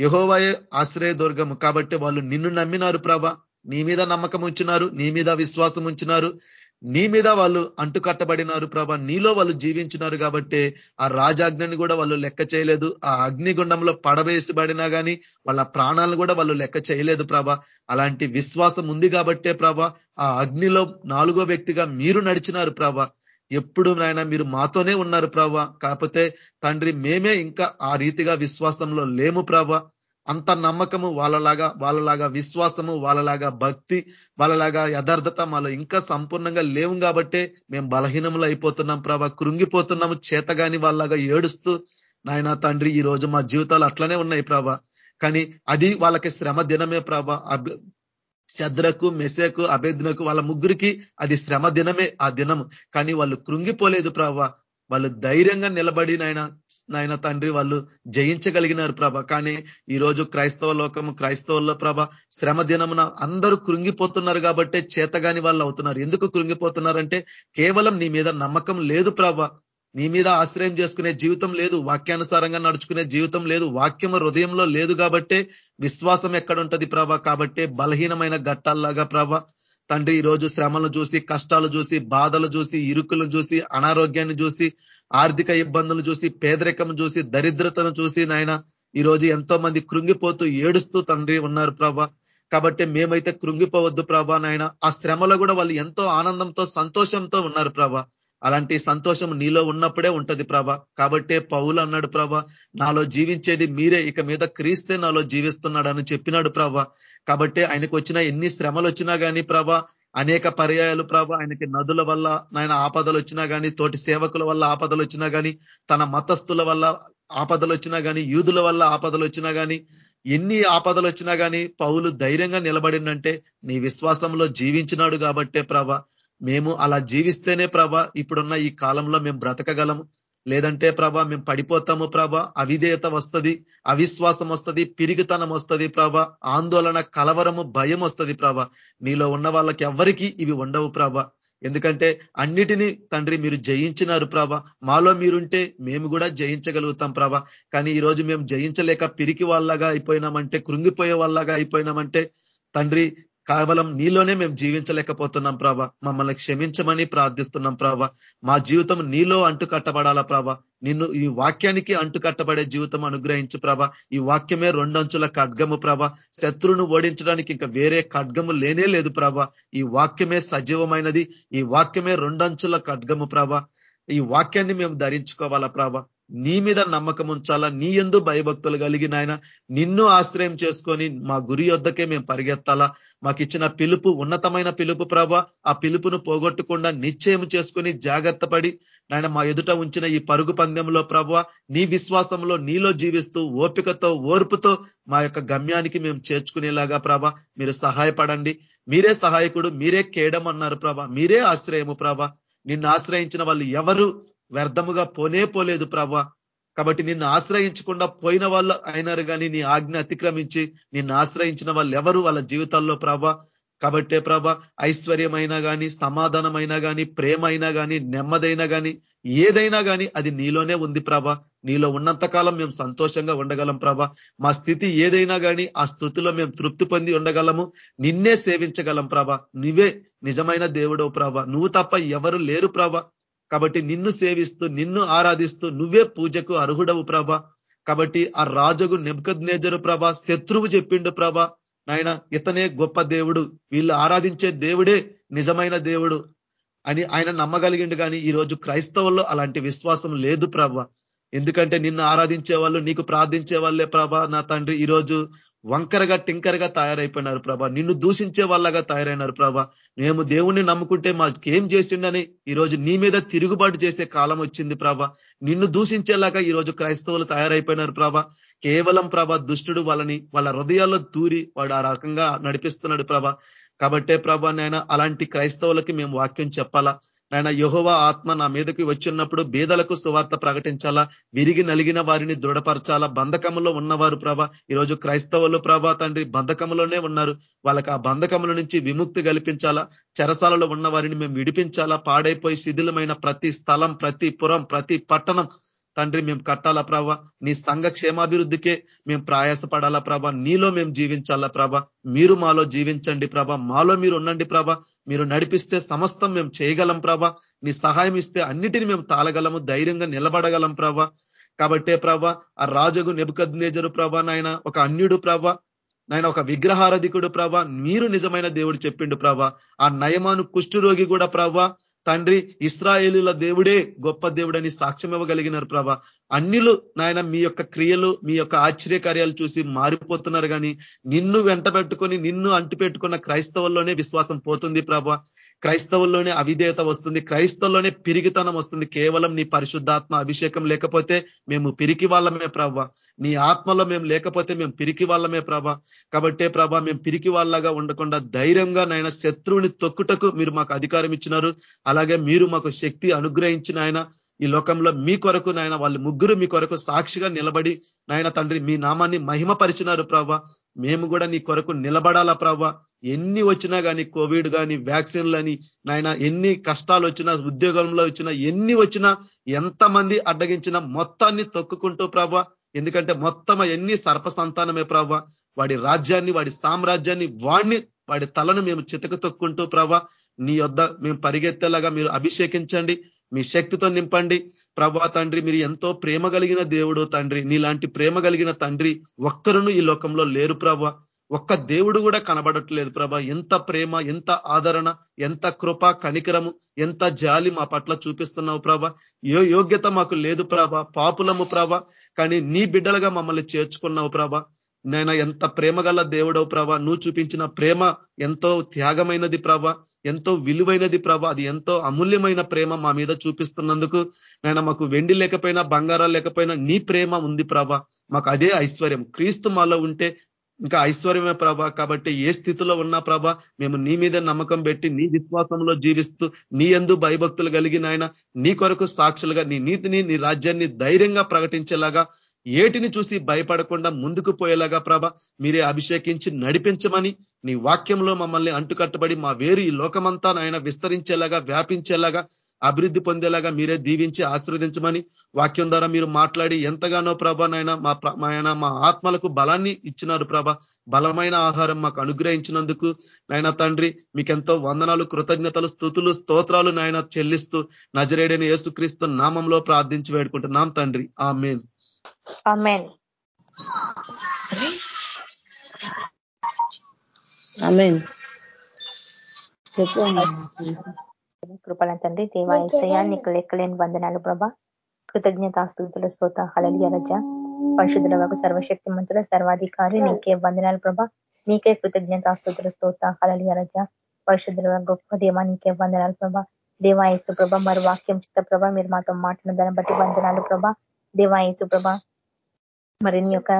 యహోవాయే ఆశ్రయదుర్గము. కాబట్టి వాళ్ళు నిన్ను నమ్మినారు ప్రభ. నీ మీద నమ్మకం ఉంచినారు. నీ మీద విశ్వాసం ఉంచినారు. నీ మీద వాళ్ళు అంటుకట్టబడినారు ప్రభ. నీలో వాళ్ళు జీవించినారు కాబట్టి ఆ రాజాజ్ఞని కూడా వాళ్ళు లెక్క చేయలేదు. ఆ అగ్నిగుండంలో పడవేసిబడినా కానీ వాళ్ళ ప్రాణాలను కూడా వాళ్ళు లెక్క చేయలేదు ప్రభ. అలాంటి విశ్వాసం ఉంది కాబట్టే ప్రభ. ఆ అగ్నిలో నాలుగో వ్యక్తిగా మీరు నడిచినారు ప్రభ. ఎప్పుడు నాయన మీరు మాతోనే ఉన్నారు ప్రభ. కాకపోతే తండ్రి మేమే ఇంకా ఆ రీతిగా విశ్వాసంలో లేము ప్రభ. అంత నమ్మకము వాళ్ళలాగా వాళ్ళలాగా విశ్వాసము వాళ్ళలాగా భక్తి వాళ్ళలాగా యథార్థత మాలో ఇంకా సంపూర్ణంగా లేవు కాబట్టే మేము బలహీనములు అయిపోతున్నాం ప్రభ. కృంగిపోతున్నాము చేతగాని వాళ్ళలాగా ఏడుస్తూ నాయన తండ్రి ఈ రోజు మా జీవితాలు అట్లనే ఉన్నాయి ప్రభ. కానీ అది వాళ్ళకి శ్రమ దినమే ప్రభ. శద్రకు మెసేకు అభేద్నకు వాళ్ళ ముగ్గురికి అది శ్రమ దినమే ఆ దినం కానీ వాళ్ళు కృంగిపోలేదు ప్రభ. వాళ్ళు ధైర్యంగా నిలబడి నాయన నాయన తండ్రి వాళ్ళు జయించగలిగినారు ప్రభ. కానీ ఈరోజు క్రైస్తవ లోకము క్రైస్తవుల్లో ప్రభ శ్రమ దినమున అందరూ కృంగిపోతున్నారు కాబట్టి చేతగాని వాళ్ళు అవుతున్నారు. ఎందుకు కృంగిపోతున్నారంటే కేవలం నీ మీద నమ్మకం లేదు ప్రభ. నీ మీద ఆశ్రయం చేసుకునే జీవితం లేదు వాక్యానుసారంగా నడుచుకునే జీవితం లేదు వాక్యము హృదయంలో లేదు కాబట్టే విశ్వాసం ఎక్కడుంటది ప్రభా? కాబట్టే బలహీనమైన ఘట్టాల్లాగా ప్రభ తండ్రి ఈరోజు శ్రమలను చూసి కష్టాలు చూసి బాధలు చూసి ఇరుకులను చూసి అనారోగ్యాన్ని చూసి ఆర్థిక ఇబ్బందులు చూసి పేదరికం చూసి దరిద్రతను చూసి నాయన ఈ రోజు ఎంతో మంది కృంగిపోతూ ఏడుస్తూ తండ్రి ఉన్నారు ప్రభా. కాబట్టి మేమైతే కృంగిపోవద్దు ప్రభా నాయన. ఆ శ్రమలో కూడా వాళ్ళు ఎంతో ఆనందంతో సంతోషంతో ఉన్నారు ప్రభ. అలాంటి సంతోషం నీలో ఉన్నప్పుడే ఉంటది ప్రభ. కాబట్టే పౌలు అన్నాడు ప్రభ నాలో జీవించేది మీరే ఇక మీద క్రీస్తే నాలో జీవిస్తున్నాడు అని చెప్పినాడు ప్రభ. కాబట్టి ఆయనకు వచ్చిన ఎన్ని శ్రమలు వచ్చినా కానీ ప్రభ అనేక పర్యాయాలు ప్రభ ఆయనకి నదుల వల్ల నాయన ఆపదలు వచ్చినా కానీ తోటి సేవకుల వల్ల ఆపదలు వచ్చినా కానీ తన మతస్థుల వల్ల ఆపదలు వచ్చినా కానీ యూదుల వల్ల ఆపదలు వచ్చినా కానీ ఎన్ని ఆపదలు వచ్చినా కానీ పౌలు ధైర్యంగా నిలబడిందంటే నీ విశ్వాసంలో జీవించినాడు కాబట్టే ప్రభ. మేము అలా జీవిస్తేనే ప్రభ ఇప్పుడున్న ఈ కాలంలో మేము బ్రతకగలము లేదంటే ప్రభ మేము పడిపోతాము ప్రభ. అవిధేయత వస్తుంది అవిశ్వాసం వస్తుంది పిరిగితనం వస్తుంది ప్రభ. ఆందోళన కలవరము భయం వస్తుంది ప్రభ. నీలో ఉన్న వాళ్ళకి ఎవ్వరికీ ఇవి ఉండవు ప్రభ. ఎందుకంటే అన్నిటినీ తండ్రి మీరు జయించినారు ప్రభ. మాలో మీరుంటే మేము కూడా జయించగలుగుతాం ప్రభ. కానీ ఈరోజు మేము జయించలేక పిరికి వాళ్ళగా అయిపోయినామంటే కృంగిపోయే వాళ్ళగా అయిపోయినామంటే తండ్రి కేవలం నీలోనే మేము జీవించలేకపోతున్నాం ప్రభ. మమ్మల్ని క్షమించమని ప్రార్థిస్తున్నాం ప్రభ. మా జీవితం నీలో అంటు కట్టబడాలా ప్రభా. నిన్ను ఈ వాక్యానికి అంటు కట్టబడే జీవితం అనుగ్రహించు ప్రభ. ఈ వాక్యమే రెండంచుల ఖడ్గము ప్రభ. శత్రువును ఓడించడానికి ఇంకా వేరే ఖడ్గము లేనే లేదు ప్రభ. ఈ వాక్యమే సజీవమైనది. ఈ వాక్యమే రెండంచుల ఖడ్గము ప్రభ. ఈ వాక్యాన్ని మేము ధరించుకోవాలా ప్రభ. నీ మీద నమ్మకం ఉంచాలా? నీ ఎందు భయభక్తులు కలిగి నాయన నిన్ను ఆశ్రయం చేసుకొని మా గురి యొద్దకే మేము పరిగెత్తాలా? మాకు ఇచ్చిన పిలుపు ఉన్నతమైన పిలుపు ప్రభ ఆ పిలుపును పోగొట్టకుండా నిశ్చయం చేసుకొని జాగ్రత్త పడి నాయన మా ఎదుట ఉంచిన ఈ పరుగు పందెంలో ప్రభ నీ విశ్వాసంలో నీలో జీవిస్తూ ఓపికతో ఓర్పుతో మా యొక్క గమ్యానికి మేము చేర్చుకునేలాగా ప్రభ మీరు సహాయపడండి. మీరే సహాయకుడు మీరే కేడం అన్నారు ప్రభ మీరే ఆశ్రయము ప్రభ. నిన్ను ఆశ్రయించిన వాళ్ళు ఎవరు? వ్యర్థముగా పోనే పోలేదు ప్రభ. కాబట్టి నిన్ను ఆశ్రయించకుండా పోయిన వాళ్ళు అయినారు కానీ నీ ఆజ్ఞ అతిక్రమించి నిన్ను ఆశ్రయించిన వాళ్ళు ఎవరు వాళ్ళ జీవితాల్లో ప్రభ? కాబట్టే ప్రభ ఐశ్వర్యమైనా కానీ సమాధానమైనా కానీ ప్రేమ అయినా కానీ నెమ్మదైనా కానీ ఏదైనా కానీ అది నీలోనే ఉంది ప్రభ. నీలో ఉన్నంత కాలం మేము సంతోషంగా ఉండగలం ప్రభ. మా స్థితి ఏదైనా కానీ ఆ స్థుతిలో మేము తృప్తి పొంది ఉండగలము. నిన్నే సేవించగలం ప్రభ. నువ్వే నిజమైన దేవుడవు ప్రభ. నువ్వు తప్ప ఎవరు లేరు ప్రభ. కాబట్టి నిన్ను సేవిస్తూ నిన్ను ఆరాధిస్తూ నువ్వే పూజకు అర్హుడవు ప్రభ. కాబట్టి ఆ రాజుకు నెబ్కద్నేజరు ప్రభ శత్రువు చెప్పిండు ప్రభ. నాయన ఇతనే గొప్ప దేవుడు. వీళ్ళు ఆరాధించే దేవుడే నిజమైన దేవుడు అని ఆయన నమ్మగలిగిండు కానీ ఈరోజు క్రైస్తవుల్లో అలాంటి విశ్వాసం లేదు ప్రభ. ఎందుకంటే నిన్ను ఆరాధించే వాళ్ళు నీకు ప్రార్థించే వాళ్ళే ప్రభ నా తండ్రి. ఈరోజు వంకరగా టింకరగా తయారైపోయినారు ప్రభా. నిన్ను దూషించే వాళ్ళగా తయారైనారు ప్రభా. మేము దేవుణ్ణి నమ్ముకుంటే మాకేం చేసిండని ఈరోజు నీ మీద తిరుగుబాటు చేసే కాలం వచ్చింది ప్రభా. నిన్ను దూషించేలాగా ఈరోజు క్రైస్తవులు తయారైపోయినారు ప్రభా. కేవలం ప్రభా దుష్టుడు వాళ్ళని వాళ్ళ హృదయాల్లో దూరి వాడు ఆ రకంగా నడిపిస్తున్నాడు ప్రభా. కాబట్టే ప్రభా నేను అలాంటి క్రైస్తవులకి మేము వాక్యం చెప్పాలా? నాయన యహోవా ఆత్మ నా మీదకి వచ్చినప్పుడు బీదలకు సువార్త ప్రకటించాలా? విరిగి నలిగిన వారిని దృఢపరచాలా? బంధకములో ఉన్నవారు ప్రభ ఈరోజు క్రైస్తవులు ప్రభా తండ్రి బంధకములోనే ఉన్నారు. వాళ్ళకి ఆ బంధకముల నుంచి విముక్తి కల్పించాలా? చెరసాలలో ఉన్న వారిని మేము విడిపించాలా? పాడైపోయి శిథిలమైన ప్రతి స్థలం ప్రతి పురం ప్రతి పట్టణం తండ్రి మేము కట్టాలా ప్రభ? నీ సంఘ క్షేమాభివృద్ధికే మేము ప్రయాసపడాలా ప్రభ? నీలో మేము జీవించాలా ప్రభ? మీరు మాలో జీవించండి ప్రభ. మాలో మీరు ఉండండి ప్రభ. మీరు నడిపిస్తే సమస్తం మేము చేయగలం ప్రభ. నీ సహాయం ఇస్తే అన్నిటిని మేము తాళగలము ధైర్యంగా నిలబడగలం ప్రభ. కాబట్టే ప్రభ ఆ రాజుగు నెబుకద్నేజరు ప్రభ నాయన ఒక అన్యుడు ప్రభ. నాయన ఒక విగ్రహారధికుడు ప్రభ. మీరు నిజమైన దేవుడు చెప్పిండు ప్రభ. ఆ నయమాను కుష్ఠురోగి కూడా ప్రభ తండ్రి ఇస్రాయేలుల దేవుడే గొప్ప దేవుడని సాక్ష్యం ఇవ్వగలిగినారు ప్రభ. అన్నిలు నాయన మీ యొక్క క్రియలు మీ యొక్క ఆశ్చర్యకార్యాలు చూసి మారిపోతున్నారు కానీ నిన్ను వెంట పెట్టుకొని నిన్ను అంటు పెట్టుకున్న క్రైస్తవుల్లోనే విశ్వాసం పోతుంది ప్రభ. క్రైస్తవుల్లోనే అవిధేయత వస్తుంది క్రైస్తవుల్లోనే పిరిగితనం వస్తుంది. కేవలం నీ పరిశుద్ధాత్మ అభిషేకం లేకపోతే మేము పిరికి వాళ్ళమే ప్రభ నీ ఆత్మలో మేము లేకపోతే మేము పిరికి వాళ్ళమే ప్రభ కాబట్టే ప్రభ మేము పిరికి వాళ్ళగా ఉండకుండా ధైర్యంగా నాయన శత్రువుని తొక్కుటకు మీరు మాకు అధికారం ఇచ్చినారు. అలాగే మీరు మాకు శక్తి అనుగ్రహించిన ఆయన ఈ లోకంలో మీ కొరకు నాయన వాళ్ళు ముగ్గురు మీ కొరకు సాక్షిగా నిలబడి నాయన తండ్రి మీ నామాన్ని మహిమపరిచినారు ప్రభా మేము కూడా నీ కొరకు నిలబడాలా ప్రవ్వ? ఎన్ని వచ్చినా కానీ కోవిడ్ కానీ వ్యాక్సిన్లని నాయన ఎన్ని కష్టాలు వచ్చినా ఉద్యోగంలో వచ్చినా ఎన్ని వచ్చినా ఎంతమంది అడ్డగించినా మొత్తాన్ని తొక్కుకుంటూ ప్రభా ఎందుకంటే మొత్తం ఎన్ని సర్ప సంతానమే ప్రభా వాడి రాజ్యాన్ని వాడి సామ్రాజ్యాన్ని వాడిని వాడి తలను మేము చితక తొక్కుంటూ ప్రభ నీ యొద్ద మేము పరిగెత్తేలాగా మీరు అభిషేకించండి. మీ శక్తితో నింపండి. ప్రభా తండ్రి మీరు ఎంతో ప్రేమ కలిగిన దేవుడు తండ్రి. నీలాంటి ప్రేమ కలిగిన తండ్రి ఒక్కరును ఈ లోకంలో లేరు ప్రభా. ఒక్క దేవుడు కూడా కనబడట్లేదు ప్రభ. ఎంత ప్రేమ ఎంత ఆదరణ ఎంత కృప కనికరము ఎంత జాలి మా పట్ల చూపిస్తున్నావు ప్రభ. ఏ యోగ్యత మాకు లేదు ప్రభ. పాపులము ప్రభ. కానీ నీ బిడ్డలుగా మమ్మల్ని చేర్చుకున్నావు ప్రభ. నేను ఎంత ప్రేమ గల దేవుడవు ప్రభా? నువ్వు చూపించిన ప్రేమ ఎంతో త్యాగమైనది ప్రభ. ఎంతో విలువైనది ప్రభ. అది ఎంతో అమూల్యమైన ప్రేమ మా మీద చూపిస్తున్నందుకు నేను మాకు వెండి లేకపోయినా బంగారాలు లేకపోయినా నీ ప్రేమ ఉంది ప్రభ. మాకు అదే ఐశ్వర్యం. క్రీస్తు మాలో ఉంటే ఇంకా ఐశ్వర్యమే ప్రభ. కాబట్టి ఏ స్థితిలో ఉన్నా ప్రభ మేము నీ మీద నమ్మకం పెట్టి నీ విశ్వాసంలో జీవిస్తూ నీ ఎందు భయభక్తులు కలిగిన ఆయన నీ కొరకు సాక్షులుగా నీ నీతిని నీ రాజ్యాన్ని ధైర్యంగా ప్రకటించేలాగా ఏటిని చూసి భయపడకుండా ముందుకు పోయేలాగా ప్రభ మీరే అభిషేకించి నడిపించమని నీ వాక్యంలో మమ్మల్ని అంటుకట్టబడి మా వేరు ఈ లోకమంతా నాయన విస్తరించేలాగా వ్యాపించేలాగా అభివృద్ధి పొందేలాగా మీరే దీవించి ఆశీర్వదించమని వాక్యం ద్వారా మీరు మాట్లాడి ఎంతగానో ప్రభ నాయన మా ఆయన మా ఆత్మలకు బలాన్ని ఇచ్చినారు ప్రభ. బలమైన ఆహారం మాకు అనుగ్రహించినందుకు నాయన తండ్రి మీకెంతో వందనాలు కృతజ్ఞతలు స్థుతులు స్తోత్రాలు నాయన చెల్లిస్తూ నజరేడని యేసుక్రీస్తు నామంలో ప్రార్థించి వేడుకుంటున్నాం తండ్రి. ఆ మేన్ కృపణ తండ్రి దేవాయసయ నీకు లెక్కలేని వందనాలు ప్రభా. కృతజ్ఞతాస్తుతుల స్తోత హళలియ రజ. పరిశుద్ధుల వరకు సర్వశక్తి మంతుల సర్వాధికారి నీకే వందనాలు ప్రభా. నీకే కృతజ్ఞతాస్తుతుల స్తోత హళలియ రజ. పరిశుద్ధుల గొప్ప దేవా నీకే వందనాలు ప్రభా. దేవాయసు ప్రభ మరి వాక్యం చిత్త ప్రభ మీరు మాతో మాట్లాడిన దాన్ని బట్టి వందనాలు ప్రభ. దేవాయసు ప్రభ మరి నీ యొక్క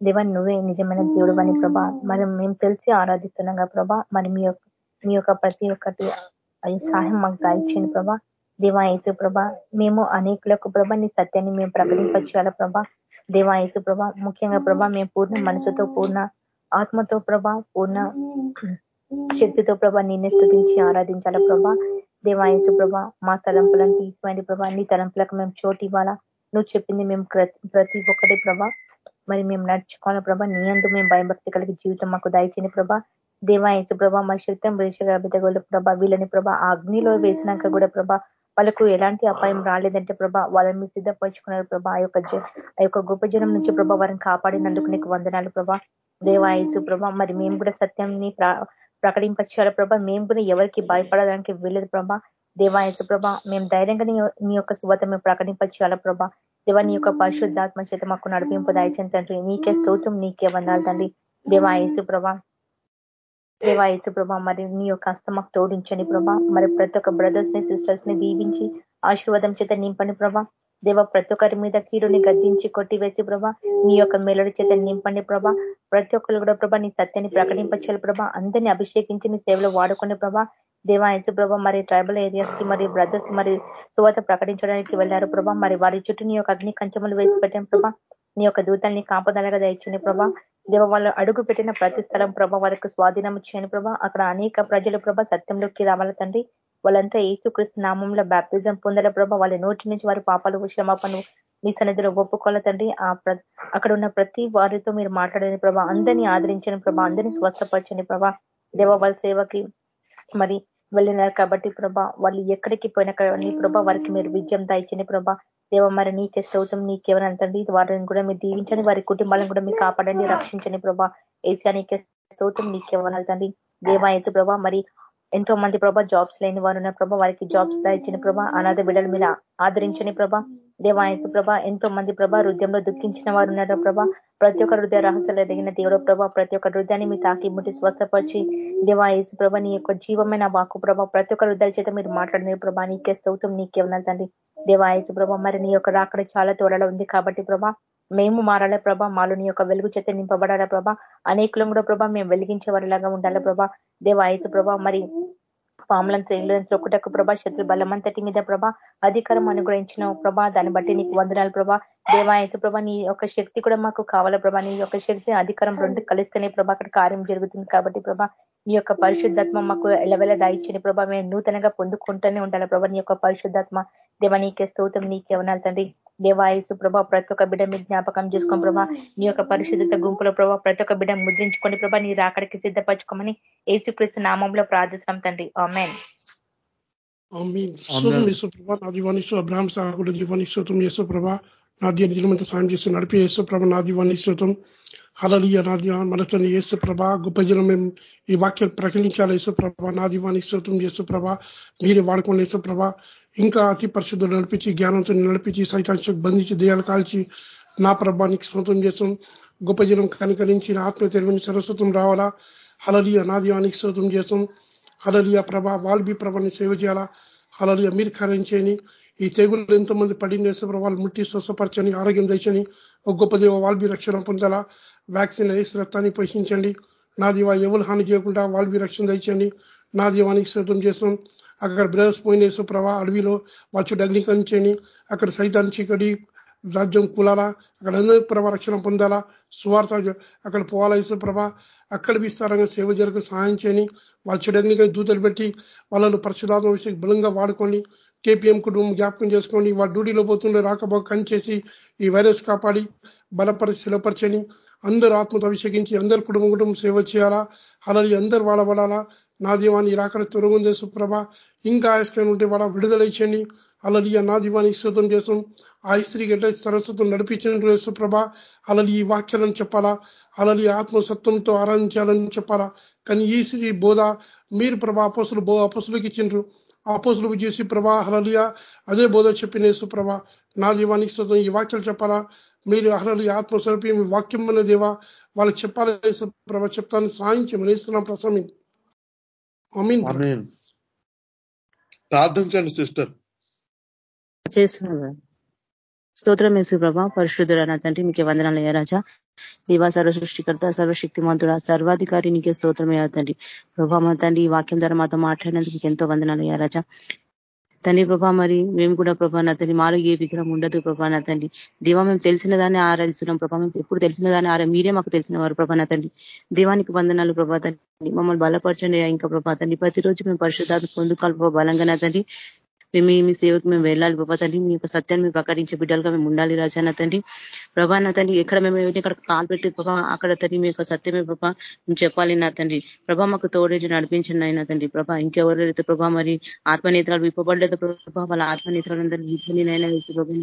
దేవా నువ్వే నిజమైన దేవుడు అని ప్రభా మరి మేము తెలిసి ఆరాధిస్తున్నాం ప్రభా మరి మీ యొక్క మీ యొక్క ప్రతి ఒక్కటి అది సహాయం మాకు దాయిచ్చింది ప్రభా. దేవా యేసు ప్రభ మేము అనేకులకు ప్రభ నీ సత్యాన్ని మేము ప్రకటింపచేయాల ప్రభా. దేవా యేసు ప్రభ ముఖ్యంగా ప్రభ మేము పూర్ణ మనసుతో పూర్ణ ఆత్మతో ప్రభ పూర్ణ శక్తితో ప్రభ నిన్నే స్థుతించి ఆరాధించాల ప్రభా. దేవాయసు ప్రభ మా తలంపులను తీసిపోయింది ప్రభా నీ తలంపులకు మేము చోటు ఇవ్వాలా. నువ్వు చెప్పింది మేము ప్రతి ఒక్కటి ప్రభా. మరి మేము నడుచుకోవాలి ప్రభా. నీ అందు మేము భయభక్తి కలిగి జీవితం మాకు దయచేని ప్రభా. దేవాయచు ప్రభా మా శక్తం వేషగల ప్రభా. వీళ్ళని ప్రభా అగ్నిలో వేసినాక కూడా ప్రభా వాళ్ళకు ఎలాంటి అపాయం రాలేదంటే ప్రభా వాళ్ళని మీరు సిద్ధపరుచుకున్నారు ప్రభా. ఆ యొక్క ఆ యొక్క గొప్ప జనం నుంచి ప్రభా వారిని కాపాడినందుకు నీకు వందనాలు ప్రభా. దేవాయసు ప్రభా మరి మేము కూడా సత్యంని ప్రకటింపచేయాల ప్రభా. మేము కూడా ఎవరికి భయపడడానికి వీలేదు ప్రభా. దేవాయసు ప్రభ మేము ధైర్యంగా నీ యొక్క శుభత మేము ప్రకటింపచేయాల ప్రభా. దేవా నీ యొక్క పరిశుద్ధాత్మ చేత మాకు నడిపింపు దాయిచని తండ్రి. నీకే స్తోత్రం నీకే వందాలి తండ్రి. దేవాయసు ప్రభా దేవాయసు ప్రభా మరి నీ యొక్క హస్తం మాకు తోడించండి ప్రభా. మరి ప్రతి ఒక్క బ్రదర్స్ని సిస్టర్స్ని దీవించి ఆశీర్వాదం చేత నింపండి ప్రభా. దేవ ప్రతి ఒక్కరి మీద కీడుని గద్దించి కొట్టివేసి ప్రభా నీ యొక్క మెలడి చేత నింపండి ప్రభా. ప్రతి ఒక్కరు కూడా ప్రభా నీ సత్యాన్ని ప్రకటింపచేయాలి ప్రభా. అందరినీ అభిషేకించి నీ సేవలో వాడుకునే ప్రభా. దేవాయచు ప్రభా మరి ట్రైబల్ ఏరియాస్కి మరి బ్రదర్స్ మరి సువాత ప్రకటించడానికి వెళ్ళారు ప్రభా. మరి వారి చుట్టూ నీ యొక్క అగ్ని కంచములు వేసి పెట్టాం ప్రభా. నీ యొక్క దూతల్ని కాపదలగా దయచండి ప్రభా. దేవ వాళ్ళు అడుగు పెట్టిన ప్రతి స్థలం ప్రభ వారికి స్వాధీనం చేయని ప్రభా. అక్కడ అనేక ప్రజలు ప్రభ సత్యంలోకి రావాల తండ్రి. వాళ్ళంతా ఏసుక్రీస్తు నామంలో బ్యాప్తిజం పొందల ప్రభ. వాళ్ళ నోటి నుంచి వారి పాపాలు క్షమాపణ మీ సన్నిధిలో ఒప్పుకోవాల తండ్రి. ఆ అక్కడ ఉన్న ప్రతి వారితో మీరు మాట్లాడని ప్రభా. అందరినీ ఆదరించని ప్రభా. అందరినీ స్వస్థపరచని ప్రభా. దేవ వాళ్ళ సేవకి మరి వెళ్ళినారు కాబట్టి ప్రభా వాళ్ళు ఎక్కడికి పోయినా ప్రభా వారికి మీరు విజయం దాయించండి ప్రభా. దేవ మరి నీకే స్తోత్రం నీకెవరంతండి వారిని కూడా మీరు దీవించండి వారి కుటుంబాలను కూడా మీరు కాపాడండి రక్షించండి ప్రభా. ఏసియా నీకే స్తోత్రం నీకెవరంతండి దేవా ఏసు ప్రభా మరి ఎంతో మంది ప్రభా జాబ్స్ లేని వారు ఉన్న ప్రభా. వారికి జాబ్స్ దాయించిన ప్రభా. అనాథ బిడ్డలు మీద ఆదరించని ప్రభా. దేవాయసు ప్రభ ఎంతో మంది ప్రభ హృదయంలో దుఃఖించిన వారు ఉన్నారు ప్రభ. ప్రతి ఒక్క హృదయ రహస్యాలు ఎదిగిన దేవుడు ప్రభ ప్రతి ఒక్క హృదయాన్ని మీ తాకి ముట్టి స్వస్థపరిచి దేవాయసు ప్రభ నీ యొక్క జీవమైన వాకు ప్రభ ప్రతి ఒక్క హృదయాల చేత మీరు మాట్లాడిన ప్రభా నీకే స్తౌతం నీకే ఉన్నది తండ్రి. దేవాయసు ప్రభ మరి నీ యొక్క రాకడ చాలా తోడలో ఉంది కాబట్టి ప్రభా మేము మారాలా ప్రభా మాలో నీ యొక్క వెలుగు చేత నింపబడాలా ప్రభా అనేకులం కూడా ప్రభా మేము వెలిగించే వారిలాగా ఉండాల ప్రభా. దేవాయసు ప్రభా మరి పాములను త్రేలను ఒకటకు ప్రభా. శత్రు బలమంతటి మీద ప్రభా అధికారం అనుగ్రహించిన ప్రభా. దాన్ని బట్టి నీకు వందనాలు ప్రభా. దేవాయసు ప్రభా నీ యొక్క శక్తి కూడా మాకు కావాల ప్రభా. నీ యొక్క శక్తి అధికారం రెండు కలిస్తేనే ప్రభా అక్కడ కార్యం జరుగుతుంది కాబట్టి ప్రభా. నీ యొక్క పరిశుద్ధాత్మ మాకు ఎలవెల దాయిచ్చిన ప్రభా. మేము నూతనంగా పొందుకుంటూనే ఉండాలి ప్రభా. నీ యొక్క పరిశుద్ధాత్మ దేవ నీకే స్తోత్రం నీకే ఉన్నారు తండ్రి. దేవాయసు ప్రభా ప్రతి ఒక్క బిడ్డ మీ జ్ఞాపకం చేసుకోండి ప్రభా నీ యొక్క పరిశుద్ధత గుంపులో ప్రభా ప్రతి ఒక్క బిడ్డ ముద్రించుకొని ప్రభా నీ రాకడికి సిద్ధపరచుకోమని ఏసుక్రీస్తు నామంలో ప్రార్థిస్తున్నాం తండ్రి. ఆమెన్. యేసుప్రభ నా దీవానిస్తూ అబ్రాహ్మ సాగుడు దీవానిస్తూతం యేసుప్రభ నా దీనిమంతా సాయం చేసి నడిపి యేసుప్రభ నా దీవానిస్తూతం హలలియ నా దీవా మనతోని యేసుప్రభ గొప్ప జనం మేము ఈ వాక్యాలు ప్రకటించాలి యేసుప్రభ నా దీవానిస్తూతం యేసుప్రభ మీరే వాడుకోండి యేసుప్రభ. ఇంకా అతి పరిశుద్ధులు నడిపించి జ్ఞానంతో నడిపించి సైతాంశకు బంధించి దేయాలు కాల్చి నా ప్రభానికి స్వంతం చేస్తాం. గొప్ప జనం కనికరించి ఆత్మ తెలివిని సరస్వతం రావాలా? హలలియ నా దీవానికి స్తోత్రం చేస్తాం. హలలియ ప్రభ వాల్బీ ప్రభని సేవ చేయాలా? హలలియ మీరు కార్యం చేయని ఈ తెగులు ఎంతోమంది పడింది వేసే వాళ్ళు ముట్టి స్వస్థపరచని ఆరోగ్యం తెచ్చని ఒక గొప్ప దేవ వాల్బీ రక్షణ పొందాలా వ్యాక్సిన్ వేసి రక్తాన్ని పోషించండి. నా దీవా ఎవరు హాని చేయకుండా వాల్బీ రక్షణ తెచ్చండి నా దీవానికి శ్రద్ధం చేస్తాం అక్కడ బ్రదర్స్ పోయిన యేసు ప్రభా అడవిలో వాళ్ళు అగ్నికరించండి అక్కడ సైతాన్ని చీకటి రాజ్యం కూలాలా అక్కడ అందరూ ప్రభా రక్షణ పొందాలా సువార్త అక్కడ పోవాలా యేసు ప్రభా. అక్కడ విస్తారంగా సేవ జరగ సహాయం చేయని వాళ్ళ చెడగ్నిగా దూతలు పెట్టి వాళ్ళను పరిశుధాత్మ విషయం బలంగా వాడుకోండి. కేపీఎం కుటుంబం జ్ఞాపకం చేసుకోండి. వారు డ్యూటీలో పోతుండే రాకపో కంచేసి ఈ వైరస్ కాపాడి బలపరిచి శిలపరచని అందరూ ఆత్మతో అభిషేకించి అందరు కుటుంబం కుటుంబం సేవ చేయాలా? అలాగే అందరు వాళ్ళ నా దీవాన్ని రాకడ తొరుగుందే సుప్రభ. ఇంకా ఆయుష్కరణ ఉంటే వాళ్ళ విడుదల ఇచ్చండి అలాది నా దీవానికి శుతం చేసాం ఆ స్త్రీ గంట సరస్వతం నడిపించిన సుప్రభ. అలలి ఈ వాక్యాలను చెప్పాలా? అలాది ఆత్మసత్వంతో ఆరాధించాలని చెప్పాలా? కానీ ఈ స్త్రీ బోధ మీరు ప్రభా అపసులు బో అపసులకు ఇచ్చిండ్రు. అపోసులకు చేసి ప్రభా హలలియా అదే బోధ చెప్పిన సుప్రభ నా దీవానికి శుతం ఈ వాక్యాలు చెప్పాలా? మీరు అహలలి ఆత్మస్వరూపి మీ వాక్యం అనే దేవా వాళ్ళకి చెప్పాలి ప్రభ? చెప్తాను సాయించమని ఇస్తున్నాం ప్రసమి ప్రార్థించండి సిస్టర్. చేస్తున్నా స్తోత్రం వేసు ప్రభా పరిశుద్ధుడు తండ్రి మీకే వందనాలు అయ్యారాజా దివా సర్వ సృష్టికర్త సర్వశక్తిమంతుడ సర్వాధికారి నీకే స్తోత్రం అయ్యా తండ్రి. ప్రభా మా తండ్రి ఈ వాక్యం ద్వారా మాతో మాట్లాడినందుకు మీకు ఎంతో వందనాలు అయ్యారాజా తండ్రి ప్రభా మరి మేము కూడా ప్రభా నా తండ్రి మాలో ఏ విగ్రహం ఉండదు ప్రభా నా తండ్రి. దివా మేము తెలిసిన దాన్ని ఆరాధిస్తున్నాం ప్రభా మేము ఎప్పుడు తెలిసిన దాన్ని ఆరా మీరే మాకు తెలిసిన వారు ప్రభా నా తండ్రి. దీవానికి వందనాలు ప్రభా తండ్రి. మమ్మల్ని బలపరచండి ఇంకా ప్రభా తండ్రి. ప్రతిరోజు మేము పరిశుద్ధాత్మ పొందుకోవాలి ప్రభా బలంగా నా తండ్రి. మేము మీ సేవకు మేము వెళ్ళాలి ప్రభా తండ్రి మీ యొక్క సత్యాన్ని మేము ప్రకటించే బిడ్డలుగా మేము ఉండాలి రాజాన తండ్రి. ప్రభా నా తండ్రి ఎక్కడ మేము ఇక్కడ కాల్ పెట్టి ప్రభా అక్కడ తండ్రి మీ యొక్క సత్యమే ప్రభా మేము చెప్పాలి నా తండ్రి. ప్రభా మాకు తోడేసి నడిపించండి అయినా తండ్రి ప్రభా. ఇంకెవరైతే ప్రభా మరి ఆత్మనేత్రాలు విప్పబడలేదు ప్రభా వాళ్ళ ఆత్మనేత్రాలందరూ విప్పనినైనా ప్రభా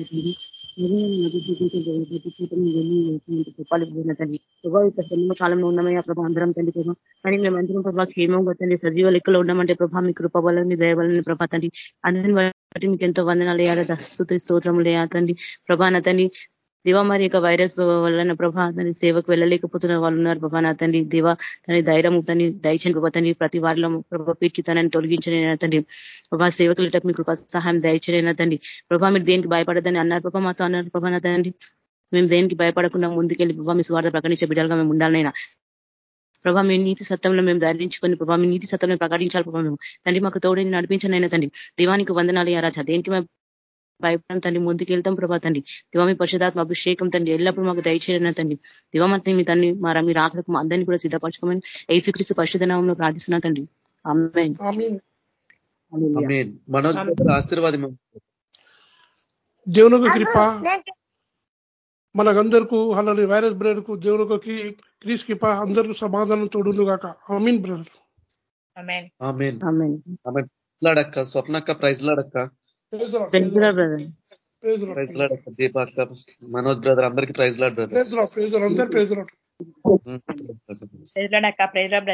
తండ్రి ప్రభావ ఇక్కడ జన్మ కాలంలో ఉన్నామయ్యా ప్రభా అందరం తండ్రి ప్రభా కానీ మేమందరం ప్రభా క్షేమంగా తండ్రి సజీవ లెక్కలో ఉండమంటే ప్రభా మీ కృపబలని దయబలని ప్రభా తండ్రి అందరిని బట్టి మీకు ఎంతో వందనాలు వేయాలి దస్తుతి స్తోత్రములు వేయాతండి ప్రభా నా తండ్రి దివా మరి యొక్క వైరస్ వలన ప్రభా తన సేవకు వెళ్ళలేకపోతున్న వాళ్ళు ఉన్నారు ప్రభా నా తండ్రి. దివా తన ధైర్యం తని దయచని ప్రభా తని ప్రతి వారిలో ప్రభా పీకి తనని తొలగించని తండ్రి. ప్రభా సేవకులటకు మీకు సహాయం దయచని తండ్రి. ప్రభా మీరు దేనికి భయపడదని అన్నారు ప్రభా మాతో అన్నారు ప్రభా నా తండ్రి. మేము దేనికి భయపడకుండా ముందుకెళ్ళి ప్రభా మీ స్వార్థ ప్రకటించే బిడ్డలుగా మేము ఉండాలైనా ప్రభా మీ నీతి సత్యంలో మేము ధరించుకొని ప్రభా మీ నీతి సత్వంలో ప్రకటించాలి ప్రభా మేము. తండ్రి మాకు తోడని నడిపించనైనా తండ్రి. దివానికి వందనాలు రాజా. దేనికి మేము భయపడడం తండ్రి ముందుకు వెళ్తాం ప్రభా తండ్రి. దివామి పరిశుధాత్మ అభిషేకం తండ్రి. ఎల్లప్పుడూ మాకు దయచేయన తండ్రి. దివామతి మీ తండ్రి మరి మీరు ఆకలికి అందరినీ కూడా సిద్ధపరచుకోమని ఏసుక్రీస్తు పరిశుధ నామంలో ప్రార్థిస్తున్నా తండ్రి. ఆశీర్వాదం దేవునికి కృప. మనకందరికూ అలాగే వైరస్ బ్రదర్కు దేవునికి క్రీస్ కృప. అందరికీ సమాధానం తోడును గాక. అమీన్ బ్రదర్. లాడక్క స్వప్నక్క ప్రైజ్ లాడక్క ప్రైజ్ లాడక్క దీపాక్క మనోజ్ బ్రదర్ అందరికి praise Lord brother. Praise praise లాడక్క praise lord